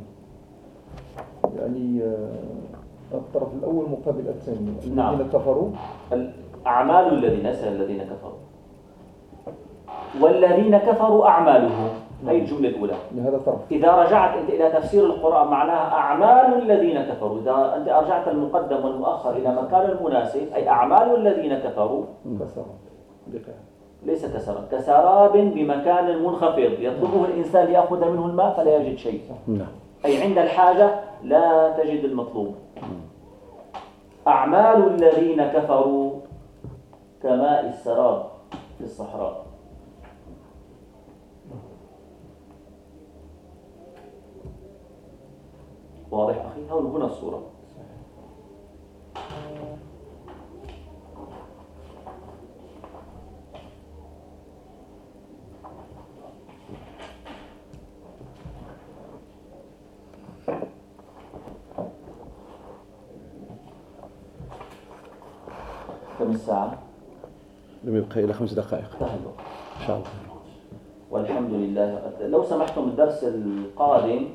يعني آه، الطرف الأول مقابل الثاني. نعم. الذين كفروا. أعمال الذين أسأل الذين كفروا. والذين كفروا أعمالهم. هي الجملة الأولى. إذا رجعت أنت إلى تفسير القرآن معناها أعمال الذين كفروا. إذا أنت أرجعت المقدم والمؤخر إلى مكان المناسب أي أعمال الذين كفروا. ليس كسرا كسراب بمكان منخفض. يطلبه الإنسان ليأخذ منه الماء فلا يجد شيء. نعم. أي عند الحاجة لا تجد المطلوب. أعمال الذين كفروا كماء السراب في الصحراء. واضح أخي هون هنا الصورة. كم الساعة؟ لم يبقى إلى خمس دقائق. إن شاء الله. والحمد لله. لو سمحتم الدرس القادم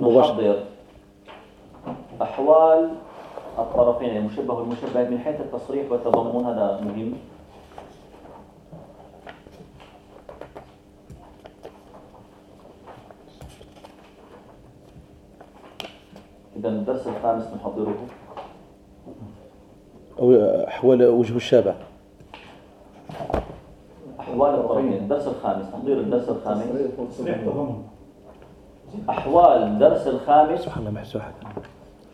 مباشرة نحضر أحوال الطرفين المشبه والمشبه من حيث التصريح والتضمن هذا مهم. إذا الدرس الخامس نحضره. أو أحوال وجه الشابة. أحوال الطرفين الدرس الخامس تحضير الدرس الخامس. تصريح تضمن أحوال الدرس الخامس. سبحان الله محسوح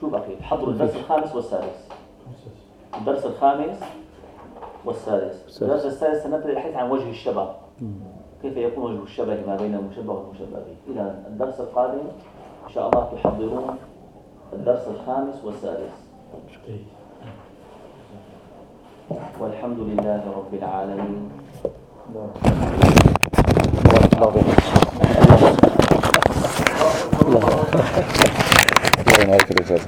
شوف أخي حضروا الدرس الخامس والسادس. الدرس الخامس والسادس. السادس. الدرس السادس سنبدأ الحديث عن وجه الشبه. كيف يكون وجه الشبه ما بين المشبه والمشبه؟ به إذا الدرس القادم إن شاء الله تحضرون الدرس الخامس والسادس. والحمد لله رب العالمين. نعم. الله فيك Doğru arkadaşlar.